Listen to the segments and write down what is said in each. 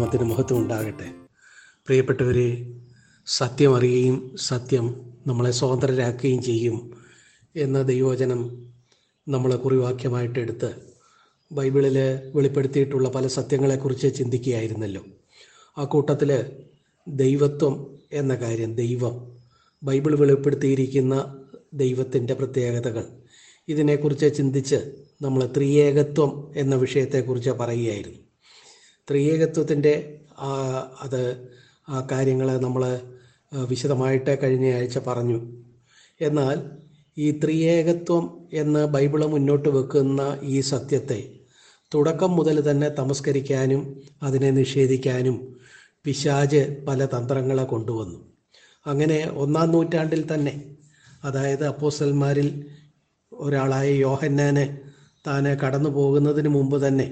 നാമത്തിന് മഹത്വം ഉണ്ടാകട്ടെ പ്രിയപ്പെട്ടവരെ സത്യം അറിയുകയും സത്യം നമ്മളെ സ്വതന്ത്രരാക്കുകയും ചെയ്യും എന്ന ദൈവവചനം നമ്മളെ കുറിവാക്യമായിട്ട് എടുത്ത് ബൈബിളിൽ വെളിപ്പെടുത്തിയിട്ടുള്ള പല സത്യങ്ങളെക്കുറിച്ച് ചിന്തിക്കുകയായിരുന്നല്ലോ. ആ കൂട്ടത്തിൽ ദൈവത്വം എന്ന കാര്യം ദൈവം ബൈബിൾ വെളിപ്പെടുത്തിയിരിക്കുന്ന ദൈവത്തിന്റെ പ്രത്യേകതകൾ ഇതിനെക്കുറിച്ച് ചിന്തിച്ച് നമ്മൾ ത്രിയേകത്വം എന്ന വിഷയത്തെക്കുറിച്ച് പറയുകയായിരുന്നു. ത്രിയേകത്വത്തിന്റെ അത് ആ കാര്യങ്ങൾ നമ്മൾ വിശദമായിട്ട് കഴിഞ്ഞ ആഴ്ച പറഞ്ഞു. എന്നാൽ ഈ ത്രിയേകത്വം എന്ന് ബൈബിൾ മുന്നോട്ട് വെക്കുന്ന ഈ സത്യത്തെ തുടക്കം മുതൽ തന്നെ തമസ്കരിക്കാനും അതിനെ നിഷേധിക്കാനും പിശാജ് പല തന്ത്രങ്ങളെ കൊണ്ടുവന്നു. അങ്ങനെ ഒന്നാം നൂറ്റാണ്ടിൽ തന്നെ അതായത് അപ്പോസൽമാരിൽ ഒരാളായ യോഹന്നാനെ താൻ കടന്നു പോകുന്നതിന് മുമ്പ് തന്നെ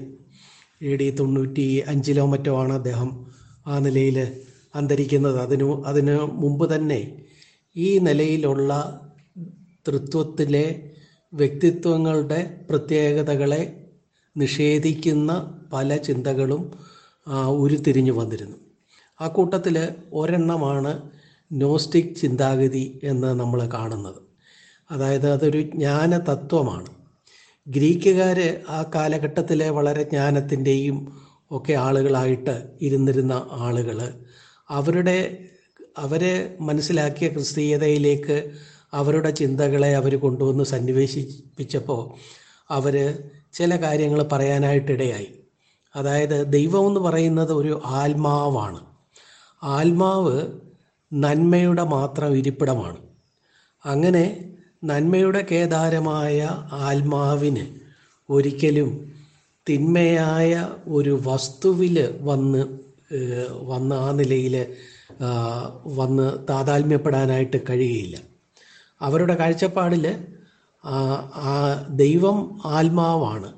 എ ഡി തൊണ്ണൂറ്റി അഞ്ചിലോ മറ്റോ ആണ് അദ്ദേഹം ആ നിലയിൽ അന്തരിക്കുന്നത്. അതിനു അതിന് മുമ്പ് തന്നെ ഈ നിലയിലുള്ള തൃത്വത്തിലെ വ്യക്തിത്വങ്ങളുടെ പ്രത്യേകതകളെ നിഷേധിക്കുന്ന പല ചിന്തകളും ഉരുത്തിരിഞ്ഞു വന്നിരുന്നു. ആ കൂട്ടത്തിൽ ഒരെണ്ണമാണ് നോസ്റ്റിക് ചിന്താഗതി എന്ന് നമ്മൾ കാണുന്നത്. അതായത് അതൊരു ജ്ഞാന തത്വമാണ് ഗ്രീക്കുകാർ ആ കാലഘട്ടത്തിലെ വളരെ ജ്ഞാനത്തിന്റെയും ഒക്കെ ആളുകളായിട്ട് ഇരുന്നിരുന്ന ആളുകൾ അവരുടെ അവരെ മനസ്സിലാക്കിയ ക്രിസ്തീയതയിലേക്ക് അവരുടെ ചിന്തകളെ അവർ കൊണ്ടുവന്ന് സന്നിവേശിപ്പിച്ചപ്പോൾ അവർ ചില കാര്യങ്ങൾ പറയാനായിട്ടിടയായി. അതായത് ദൈവം എന്ന് പറയുന്നത് ഒരു ആത്മാവാണ്. ആത്മാവ് നന്മയുടെ മാത്രം ഇരിപ്പിടമാണ്. അങ്ങനെ നന്മയുടെ കേദാരമായ ആത്മാവിന് ഒരിക്കലും തിന്മയായ ഒരു വസ്തുവിൽ വന്ന് വന്ന് ആ നിലയിൽ വന്ന് താതാത്മ്യപ്പെടാനായിട്ട് കഴിയുകയില്ല. അവരുടെ കാഴ്ചപ്പാടിൽ ആ ദൈവം ആത്മാവാണ്.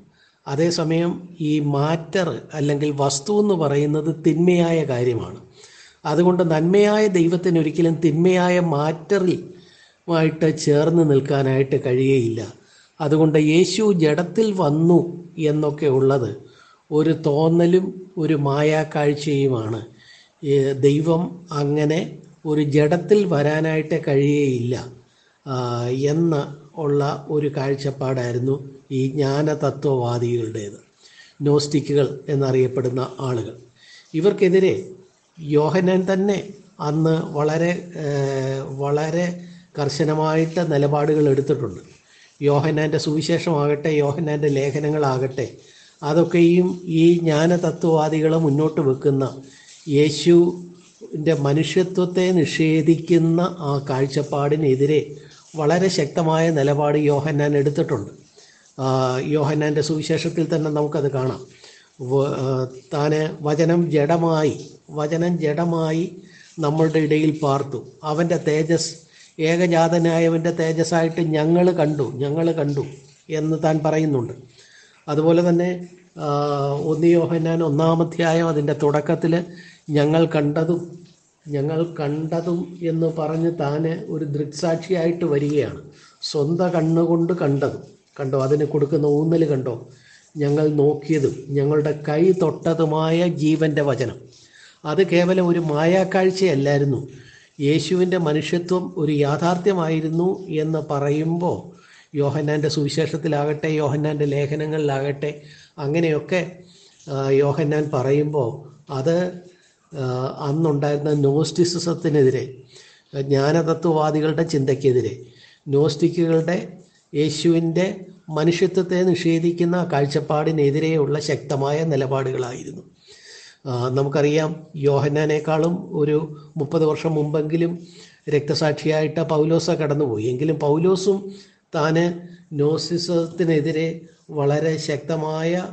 അതേസമയം ഈ മാറ്റർ അല്ലെങ്കിൽ വസ്തു എന്ന് പറയുന്നത് തിന്മയായ കാര്യമാണ്. അതുകൊണ്ട് നന്മയായ ദൈവത്തിന് ഒരിക്കലും തിന്മയായ മാറ്ററിൽ ആയിട്ട് ചേർന്ന് നിൽക്കാനായിട്ട് കഴിയുകയില്ല. അതുകൊണ്ട് യേശു ജഡത്തിൽ വന്നു എന്നൊക്കെ ഉള്ളത് ഒരു തോന്നലും ഒരു മായാക്കാഴ്ചയുമാണ്. ദൈവം അങ്ങനെ ഒരു ജഡത്തിൽ വരാനായിട്ട് കഴിയുകയില്ല എന്ന ഉള്ള ഒരു കാഴ്ചപ്പാടായിരുന്നു ഈ ജ്ഞാന ജ്ഞാനതത്വവാദികളുടേത് നോസ്റ്റിക്കുകൾ എന്നറിയപ്പെടുന്ന ആളുകൾ. ഇവർക്കെതിരെ യോഹനൻ തന്നെ അന്ന് വളരെ വളരെ കർശനമായിട്ട് നിലപാടുകൾ എടുത്തിട്ടുണ്ട്. യോഹനാന്റെ സുവിശേഷമാകട്ടെ യോഹനാന്റെ ലേഖനങ്ങളാകട്ടെ അതൊക്കെയും ഈ ജ്ഞാനതത്വവാദികളെ മുന്നോട്ട് വെക്കുന്ന യേശുവിന്റെ മനുഷ്യത്വത്തെ നിഷേധിക്കുന്ന ആ കാഴ്ചപ്പാടിനെതിരെ വളരെ ശക്തമായ നിലപാട് യോഹന്നാൻ എടുത്തിട്ടുണ്ട്. യോഹന്നാന്റെ സുവിശേഷത്തിൽ തന്നെ നമുക്കത് കാണാം. താന് വചനം ജഡമായി വചനം ജഡമായി നമ്മളുടെ ഇടയിൽ പാർത്തു. അവന്റെ തേജസ് ഏകജാതനായവന്റെ തേജസ്സായിട്ട് ഞങ്ങൾ കണ്ടു ഞങ്ങൾ കണ്ടു എന്ന് താൻ പറയുന്നുണ്ട്. അതുപോലെ തന്നെ ഒന്ന് യോഹന്നാൻ ഒന്നാമധ്യായം അതിന്റെ തുടക്കത്തിൽ ഞങ്ങൾ കണ്ടതും ഞങ്ങൾ കണ്ടതും എന്ന് പറഞ്ഞ് താൻ ഒരു ദൃക്സാക്ഷിയായിട്ട് വരികയാണ്. സ്വന്തം കണ്ണുകൊണ്ട് കണ്ടതും കണ്ടോ? അതിന് കൊടുക്കുന്ന ഊന്നൽ കണ്ടോ? ഞങ്ങൾ നോക്കിയതും ഞങ്ങളുടെ കൈ തൊട്ടതുമായ ജീവന്റെ വചനം. അത് കേവലം ഒരു മായാക്കാഴ്ചയല്ലായിരുന്നു. യേശുവിന്റെ മനുഷ്യത്വം ഒരു യാഥാർത്ഥ്യമായിരുന്നു എന്ന് പറയുമ്പോൾ യോഹന്നാന്റെ സുവിശേഷത്തിലാകട്ടെ യോഹന്നാന്റെ ലേഖനങ്ങളിലാകട്ടെ അങ്ങനെയൊക്കെ യോഹന്നാൻ പറയുമ്പോൾ അത് അന്നുണ്ടായിരുന്ന നോസ്റ്റിസിസത്തിനെതിരെ ജ്ഞാനതത്വവാദികളുടെ ചിന്തയ്ക്കെതിരെ നോസ്റ്റിക്കുകളുടെ യേശുവിന്റെ മനുഷ്യത്വത്തെ നിഷേധിക്കുന്ന കാഴ്ചപ്പാടിനെതിരെയുള്ള ശക്തമായ നിലപാടുകളായിരുന്നു. നമുക്കറിയാം യോഹന്നാനേക്കാളും ഒരു മുപ്പത് വർഷം മുമ്പെങ്കിലും രക്തസാക്ഷിയായിട്ട് പൗലോസ കടന്നുപോയി. എങ്കിലും പൗലോസും താന് നോസിസത്തിനെതിരെ വളരെ ശക്തമായ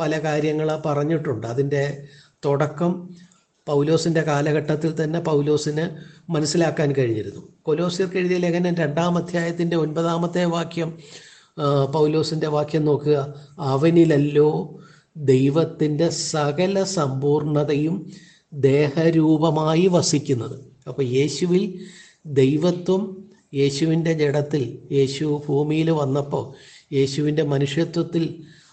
പല കാര്യങ്ങൾ പറഞ്ഞിട്ടുണ്ട്. അതിന്റെ തുടക്കം പൗലോസിന്റെ കാലഘട്ടത്തിൽ തന്നെ പൗലോസിന് മനസ്സിലാക്കാൻ കഴിഞ്ഞിരുന്നു. കൊലോസിയർക്ക് എഴുതിയ ലേഖനം രണ്ടാം അധ്യായത്തിന്റെ ഒൻപതാമത്തെ വാക്യം പൗലോസിന്റെ വാക്യം നോക്കുക. അവനിലല്ലോ ദൈവത്തിന്റെ സകല സമ്പൂർണതയും ദേഹരൂപമായി വസിക്കുന്നത്. അപ്പോൾ യേശുവിൽ ദൈവത്വം യേശുവിന്റെ ജഡത്തിൽ യേശു ഭൂമിയിൽ വന്നപ്പോൾ യേശുവിന്റെ മനുഷ്യത്വത്തിൽ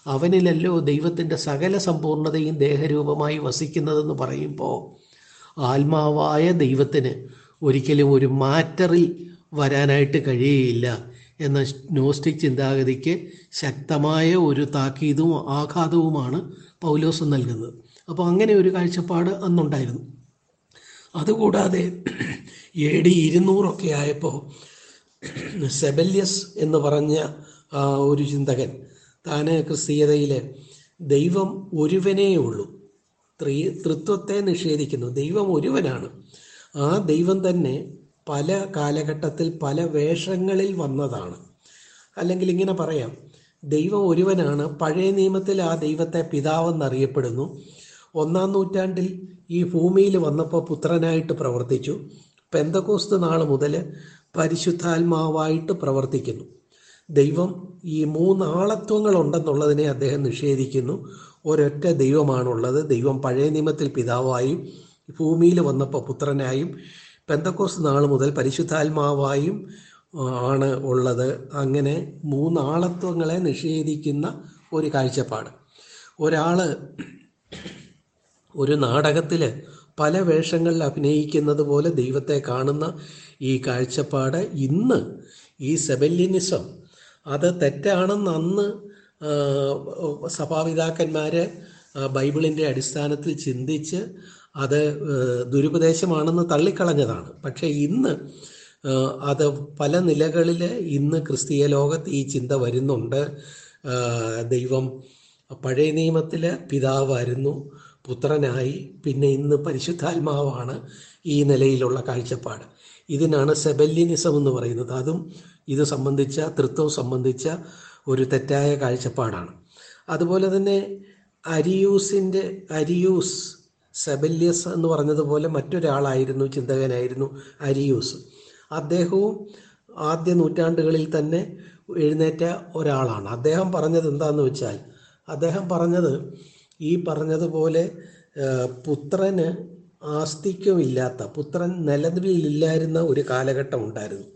അവനിലല്ലോ ദൈവത്തിന്റെ സകല സമ്പൂർണതയും ദേഹരൂപമായി വസിക്കുന്നതെന്ന് പറയുമ്പോൾ ആത്മാവായ ദൈവത്തിന് ഒരിക്കലും ഒരു മാറ്ററിൽ വരാനായിട്ട് കഴിയുകയില്ല എന്ന നോസ്റ്റിക് ചിന്താഗതിക്ക് ശക്തമായ ഒരു താക്കീതും ആഘാതവുമാണ് പൗലോസ് നൽകുന്നത്. അപ്പോൾ അങ്ങനെ ഒരു കാഴ്ചപ്പാട് അന്നുണ്ടായിരുന്നു. അതുകൂടാതെ എ ഡി ഇരുന്നൂറൊക്കെ ആയപ്പോൾ സെബല്യസ് എന്ന് പറഞ്ഞ ഒരു ചിന്തകൻ താന് ക്രിസ്തീയതയിൽ ദൈവം ഒരുവനേ ഉള്ളൂ. ത്രീ തൃത്വത്തെ നിഷേധിക്കുന്നു. ദൈവം ഒരുവനാണ്. ആ ദൈവം തന്നെ പല കാലഘട്ടത്തിൽ പല വേഷങ്ങളിൽ വന്നതാണ്. അല്ലെങ്കിൽ ഇങ്ങനെ പറയാം. ദൈവം ഒരുവനാണ്. പഴയ നിയമത്തിൽ ആ ദൈവത്തെ പിതാവെന്നറിയപ്പെടുന്നു. ഒന്നാം നൂറ്റാണ്ടിൽ ഈ ഭൂമിയിൽ വന്നപ്പോൾ പുത്രനായിട്ട് പ്രവർത്തിച്ചു. പെന്തക്കോസ്ത് നാൾ മുതൽ പരിശുദ്ധാത്മാവായിട്ട് പ്രവർത്തിക്കുന്നു. ദൈവം ഈ മൂന്നാളത്വങ്ങൾ ഉണ്ടെന്നുള്ളതിനെ അദ്ദേഹം നിഷേധിക്കുന്നു. ഒരൊറ്റ ദൈവമാണുള്ളത്. ദൈവം പഴയ നിയമത്തിൽ പിതാവായും ഭൂമിയിൽ വന്നപ്പോൾ പുത്രനായും പെന്തക്കോസ് നാൾ മുതൽ പരിശുദ്ധാത്മാവായും ആണ് ഉള്ളത്. അങ്ങനെ മൂന്നാളത്വങ്ങളെ നിഷേധിക്കുന്ന ഒരു കാഴ്ചപ്പാട്. ഒരാൾ ഒരു നാടകത്തിൽ പല വേഷങ്ങളിൽ അഭിനയിക്കുന്നത് പോലെ ദൈവത്തെ കാണുന്ന ഈ കാഴ്ചപ്പാട് ഇന്ന് ഈ സെബല്യനിസം അത് തെറ്റാണെന്ന് അന്ന് സഭാപിതാക്കന്മാർ ബൈബിളിന്റെ അടിസ്ഥാനത്തിൽ ചിന്തിച്ച് അത് ദുരുപദേശമാണെന്ന് തള്ളിക്കളഞ്ഞതാണ്. പക്ഷേ ഇന്ന് അത് പല നിലകളിൽ ഇന്ന് ക്രിസ്തീയ ലോകത്ത് ഈ ചിന്ത വരുന്നുണ്ട്. ദൈവം പഴയ നിയമത്തിൽ പിതാവായിരുന്നു പുത്രനായി പിന്നെ ഇന്ന് പരിശുദ്ധാത്മാവാണ് ഈ നിലയിലുള്ള കാഴ്ചപ്പാട്. ഇതിനാണ് സെബല്യനിസം എന്ന് പറയുന്നത്. അതും ഇത് സംബന്ധിച്ച തൃത്വം സംബന്ധിച്ച ഒരു തെറ്റായ കാഴ്ചപ്പാടാണ്. അതുപോലെ തന്നെ അരിയൂസിന്റെ അരിയൂസ് സെബല്യസ് എന്ന് പറഞ്ഞതുപോലെ മറ്റൊരാളായിരുന്നു ചിന്തകനായിരുന്നു അരിയൂസ്. അദ്ദേഹവും ആദ്യ നൂറ്റാണ്ടുകളിൽ തന്നെ എഴുന്നേറ്റ ഒരാളാണ്. അദ്ദേഹം പറഞ്ഞത് എന്താണെന്ന് വെച്ചാൽ അദ്ദേഹം പറഞ്ഞത് ഈ പറഞ്ഞതുപോലെ പുത്രന് ആസ്തിക്യമില്ലാത്ത പുത്രൻ നിലവിലില്ലായിരുന്ന ഒരു കാലഘട്ടം ഉണ്ടായിരുന്നു.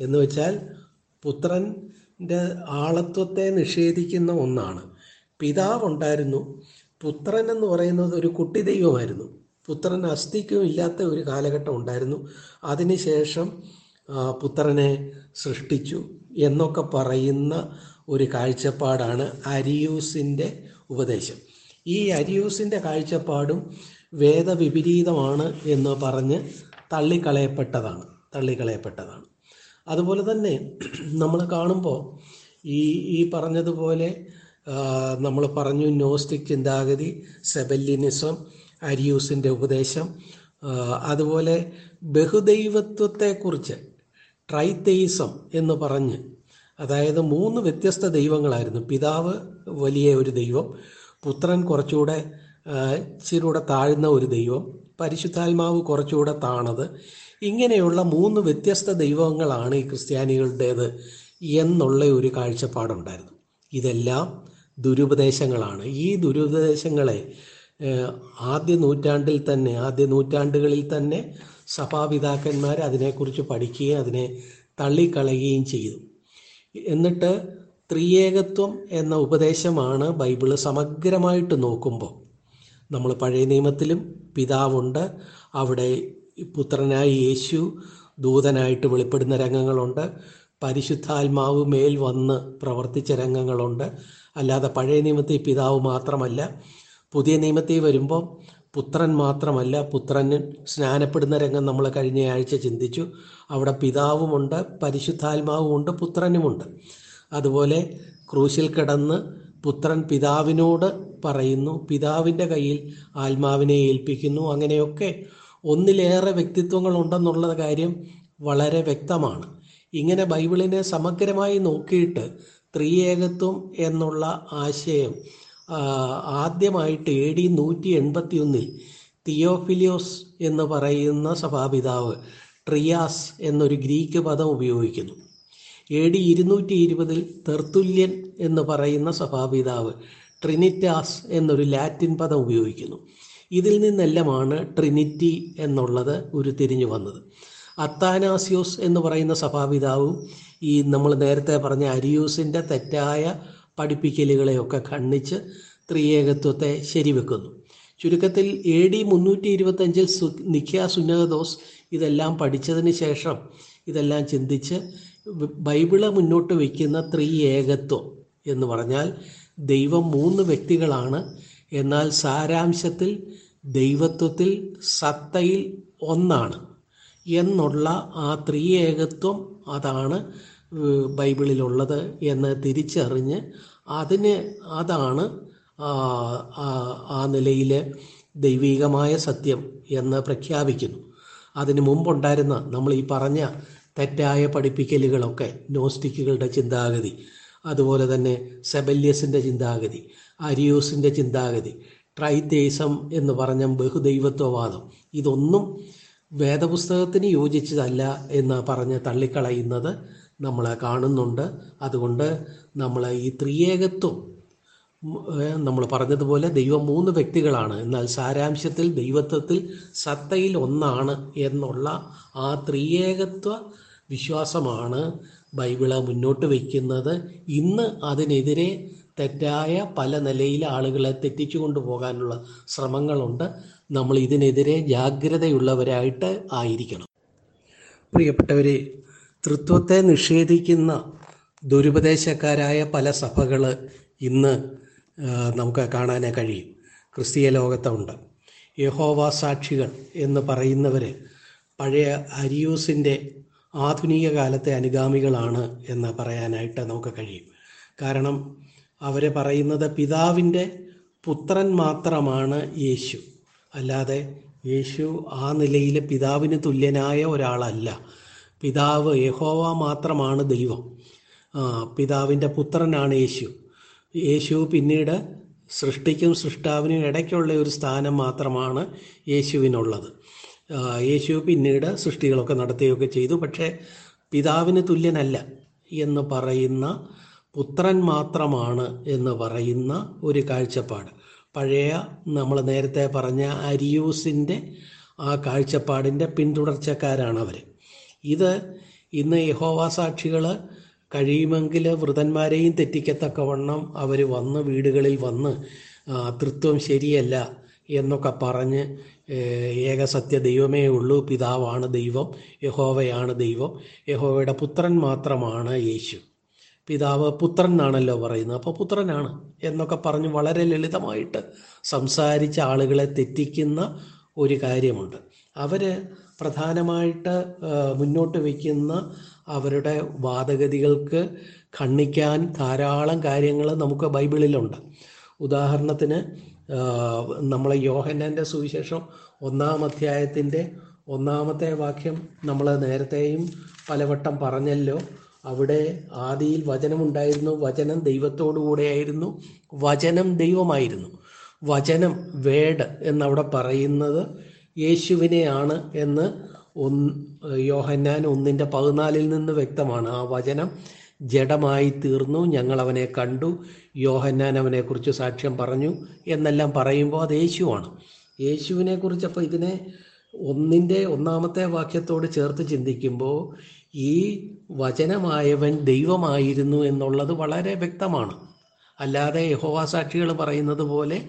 എന്ന് വെച്ചാൽ പുത്രന്റെ ആളത്വത്തെ നിഷേധിക്കുന്ന ഒന്നാണ്. പിതാവുണ്ടായിരുന്നു പുത്രൻ എന്ന് പറയുന്നത് ഒരു കുട്ടി ദൈവമായിരുന്നു. പുത്രൻ അസ്ഥിക്കും ഇല്ലാത്ത ഒരു കാലഘട്ടം ഉണ്ടായിരുന്നു. അതിനുശേഷം പുത്രനെ സൃഷ്ടിച്ചു എന്നൊക്കെ പറയുന്ന ഒരു കാഴ്ചപ്പാടാണ് അരിയൂസിന്റെ ഉപദേശം. ഈ അരിയൂസിന്റെ കാഴ്ചപ്പാടും വേദവിപരീതമാണ് എന്ന് പറഞ്ഞ് തള്ളിക്കളയപ്പെട്ടതാണ് തള്ളിക്കളയപ്പെട്ടതാണ്. അതുപോലെ തന്നെ നമ്മൾ കാണുമ്പോൾ ഈ ഈ പറഞ്ഞതുപോലെ നമ്മൾ പറഞ്ഞു നോസ്റ്റിക് ചിന്താഗതി സെബല്യനിസം അരിയൂസിന്റെ ഉപദേശം അതുപോലെ ബഹുദൈവത്വത്തെക്കുറിച്ച് ട്രൈതെയിസം എന്ന് പറഞ്ഞ് അതായത് മൂന്ന് വ്യത്യസ്ത ദൈവങ്ങളായിരുന്നു. പിതാവ് വലിയ ഒരു ദൈവം പുത്രൻ കുറച്ചുകൂടെ ചിരൂടെ ഇച്ചിരൂടെ താഴ്ന്ന ഒരു ദൈവം പരിശുദ്ധാത്മാവ് കുറച്ചുകൂടെ താണത്. ഇങ്ങനെയുള്ള മൂന്ന് വ്യത്യസ്ത ദൈവങ്ങളാണ് ഈ ക്രിസ്ത്യാനികളുടേത് എന്നുള്ള ഒരു കാഴ്ചപ്പാടുണ്ടായിരുന്നു. ഇതെല്ലാം ദുരുപദേശങ്ങളാണ്. ഈ ദുരുപദേശങ്ങളെ ആദ്യ നൂറ്റാണ്ടിൽ തന്നെ ആദ്യ നൂറ്റാണ്ടുകളിൽ തന്നെ സഭാപിതാക്കന്മാർ അതിനെക്കുറിച്ച് പഠിക്കുകയും അതിനെ തള്ളിക്കളയുകയും ചെയ്തു. എന്നിട്ട് ത്രിയേകത്വം എന്ന ഉപദേശമാണ് ബൈബിൾ സമഗ്രമായിട്ട് നോക്കുമ്പോൾ. നമ്മൾ പഴയ നിയമത്തിലും പിതാവുണ്ട് അവിടെ പുത്രനായ യേശു ദൂതനായിട്ട് വെളിപ്പെടുന്ന രംഗങ്ങളുണ്ട് പരിശുദ്ധാത്മാവ് മേൽ വന്ന് പ്രവർത്തിച്ച രംഗങ്ങളുണ്ട്. അല്ലാതെ പഴയ നിയമത്തിൽ പിതാവ് മാത്രമല്ല പുതിയ നിയമത്തിൽ വരുമ്പോൾ പുത്രൻ മാത്രമല്ല പുത്രന് സ്നാനപ്പെടുന്ന രംഗം നമ്മൾ കഴിഞ്ഞ ആഴ്ച ചിന്തിച്ചു. അവിടെ പിതാവുമുണ്ട് പരിശുദ്ധാത്മാവുമുണ്ട് പുത്രനുമുണ്ട്. അതുപോലെ ക്രൂശിൽ കിടന്ന് പുത്രൻ പിതാവിനോട് പറയുന്നു പിതാവിന്റെ കയ്യിൽ ആത്മാവിനെ ഏൽപ്പിക്കുന്നു. അങ്ങനെയൊക്കെ ഒന്നിലേറെ വ്യക്തിത്വങ്ങളുണ്ടെന്നുള്ള കാര്യം വളരെ വ്യക്തമാണ്. ഇങ്ങനെ ബൈബിളിനെ സമഗ്രമായി നോക്കിയിട്ട് ത്രിയേകത്വം എന്നുള്ള ആശയം ആദ്യമായിട്ട് എ ഡി നൂറ്റി എൺപത്തി ഒന്നിൽ തിയോഫിലിയോസ് എന്ന് പറയുന്ന സഭാപിതാവ് ട്രിയാസ് എന്നൊരു ഗ്രീക്ക് പദം ഉപയോഗിക്കുന്നു. എ ഡി ഇരുന്നൂറ്റി ഇരുപതിൽ തെർത്തുല്യൻ എന്ന് പറയുന്ന സഭാപിതാവ് ട്രിനിറ്റാസ് എന്നൊരു ലാറ്റിൻ പദം ഉപയോഗിക്കുന്നു. ഇതിൽ നിന്നെല്ലാമാണ് ട്രിനിറ്റി എന്നുള്ളത് ഉരുത്തിരിഞ്ഞു വന്നത്. അത്താനാസിയോസ് എന്ന് പറയുന്ന സഭാപിതാവും ഈ നമ്മൾ നേരത്തെ പറഞ്ഞ അരിയൂസിന്റെ തെറ്റായ പഠിപ്പിക്കലുകളെയൊക്കെ ഖണ്ഡിച്ച് ത്രിയേകത്വത്തെ ശരിവെക്കുന്നു. ചുരുക്കത്തിൽ എ ഡി മുന്നൂറ്റി ഇരുപത്തഞ്ചിൽ സു നിഖ്യ സുനഹദോസ് ഇതെല്ലാം പഠിച്ചതിന് ശേഷം ഇതെല്ലാം ചിന്തിച്ച് ബൈബിൾ മുന്നോട്ട് വയ്ക്കുന്ന ത്രിയേകത്വം എന്ന് പറഞ്ഞാൽ ദൈവം മൂന്ന് വ്യക്തികളാണ്. എന്നാൽ സാരാംശത്തിൽ ദൈവത്വത്തിൽ സത്തയിൽ ഒന്നാണ്. എന്നുള്ള ആ ത്രിയേകത്വം അതാണ് ബൈബിളിലുള്ളത് എന്ന് തിരിച്ചറിഞ്ഞ് അതിന് അതാണ് ആ നിലയിൽ ദൈവീകമായ സത്യം എന്ന് പ്രഖ്യാപിക്കുന്നു. അതിന് മുമ്പുണ്ടായിരുന്ന നമ്മൾ ഈ പറഞ്ഞ തെറ്റായ പഠിപ്പിക്കലുകളൊക്കെ നോസ്റ്റിക്കുകളുടെ ചിന്താഗതി അതുപോലെ തന്നെ സെബല്യസിന്റെ ചിന്താഗതി അരിയൂസിന്റെ ചിന്താഗതി ട്രൈതേസം എന്ന് പറഞ്ഞ ബഹുദൈവത്വവാദം ഇതൊന്നും വേദപുസ്തകത്തിന് യോജിച്ചതല്ല എന്ന് പറഞ്ഞ് തള്ളിക്കളയുന്നത് നമ്മൾ കാണുന്നുണ്ട്. അതുകൊണ്ട് നമ്മൾ ഈ ത്രിയേകത്വം നമ്മൾ പറഞ്ഞതുപോലെ ദൈവം മൂന്ന് വ്യക്തികളാണ്. എന്നാൽ സാരാംശത്തിൽ ദൈവത്വത്തിൽ സത്തയിൽ ഒന്നാണ് എന്നുള്ള ആ ത്രിയേകത്വ വിശ്വാസമാണ് ബൈബിൾ മുന്നോട്ട് വയ്ക്കുന്നത്. ഇന്ന് അതിനെതിരെ തെറ്റായ പല നിലയിൽ ആളുകളെ തെറ്റിച്ചു കൊണ്ടുപോകാനുള്ള ശ്രമങ്ങളുണ്ട്. നമ്മൾ ഇതിനെതിരെ ജാഗ്രതയുള്ളവരായിട്ട് ആയിരിക്കണം. പ്രിയപ്പെട്ടവരെ തൃത്വത്തെ നിഷേധിക്കുന്ന ദുരുപദേശക്കാരായ പല സഭകൾ ഇന്ന് നമുക്ക് കാണാനേ കഴിയും. ക്രിസ്തീയ ലോകത്തുണ്ട്. യഹോവ സാക്ഷികൾ എന്ന് പറയുന്നവർ പഴയ അരിയൂസിന്റെ ആധുനിക കാലത്തെ അനുഗാമികളാണ് എന്ന് പറയാനായിട്ട് നമുക്ക് കഴിയും. കാരണം അവർ പറയുന്നത് പിതാവിന്റെ പുത്രൻ മാത്രമാണ് യേശു. അല്ലാതെ യേശു ആ നിലയിൽ പിതാവിന് തുല്യനായ ഒരാളല്ല. പിതാവ് യഹോവ മാത്രമാണ് ദൈവം. പിതാവിന്റെ പുത്രനാണ് യേശു. യേശു പിന്നീട് സൃഷ്ടിക്കും സൃഷ്ടാവിനും ഇടയ്ക്കുള്ള ഒരു സ്ഥാനം മാത്രമാണ് യേശുവിനുള്ളത്. യേശു പിന്നീട് സൃഷ്ടികളൊക്കെ നടത്തുകയൊക്കെ ചെയ്തു. പക്ഷേ പിതാവിന് തുല്യനല്ല എന്ന് പറയുന്ന പുത്രൻ മാത്രമാണ് എന്ന് പറയുന്ന ഒരു കാഴ്ചപ്പാട്. പഴയ നമ്മൾ നേരത്തെ പറഞ്ഞ അരിയൂസിന്റെ ആ കാഴ്ചപ്പാടിന്റെ പിന്തുടർച്ചക്കാരാണ് അവർ ഇത് ഇന്ന് യഹോവ സാക്ഷികൾ കഴിയുമെങ്കിൽ വൃതന്മാരെയും തെറ്റിക്കത്തക്കവണ്ണം അവർ വന്ന് വീടുകളിൽ വന്ന് തൃത്വം ശരിയല്ല എന്നൊക്കെ പറഞ്ഞ് ഏകസത്യ ദൈവമേ ഉള്ളൂ പിതാവാണ് ദൈവം യഹോവയാണ് ദൈവം യഹോവയുടെ പുത്രൻ മാത്രമാണ് യേശു. പിതാവ് പുത്രൻ എന്നാണല്ലോ പറയുന്നത്. അപ്പോൾ പുത്രനാണ് എന്നൊക്കെ പറഞ്ഞ് വളരെ ലളിതമായിട്ട് സംസാരിച്ച ആളുകളെ തെറ്റിക്കുന്ന ഒരു കാര്യമുണ്ട്. അവർ പ്രധാനമായിട്ട് മുന്നോട്ട് വയ്ക്കുന്ന അവരുടെ വാദഗതികൾക്ക് ഖണ്ണിക്കാൻ ധാരാളം കാര്യങ്ങൾ നമുക്ക് ബൈബിളിലുണ്ട്. ഉദാഹരണത്തിന് നമ്മളെ യോഹന്നാന്റെ സുവിശേഷം ഒന്നാം അധ്യായത്തിന്റെ ഒന്നാമത്തെ വാക്യം നമ്മൾ നേരത്തെയും പലവട്ടം പറഞ്ഞല്ലോ. അവിടെ ആദിയിൽ വചനമുണ്ടായിരുന്നു. വചനം ദൈവത്തോടു കൂടെയായിരുന്നു വചനം ദൈവമായിരുന്നു. വചനം വേഡ് എന്നവിടെ പറയുന്നത് യേശുവിനെയാണ് എന്ന് ഒന്ന് യോഹന്നാൻ ഒന്നിന്റെ പതിനാലിൽ നിന്ന് വ്യക്തമാണ്. ആ വചനം ജഡമായി തീർന്നു. ഞങ്ങൾ അവനെ കണ്ടു. യോഹന്നാൻ അവനെക്കുറിച്ച് സാക്ഷ്യം പറഞ്ഞു എന്നെല്ലാം പറയുമ്പോൾ അത് യേശുവാണ്. യേശുവിനെക്കുറിച്ച് അപ്പോൾ ഇതിനെ ഒന്നിന്റെ ഒന്നാമത്തെ വാക്യത്തോട് ചേർത്ത് ചിന്തിക്കുമ്പോൾ ഈ വചനമായവൻ ദൈവമായിരുന്നു എന്നുള്ളത് വളരെ വ്യക്തമാണ്. അല്ലാതെ യഹോവ സാക്ഷികൾ പറയുന്നത് പോലെ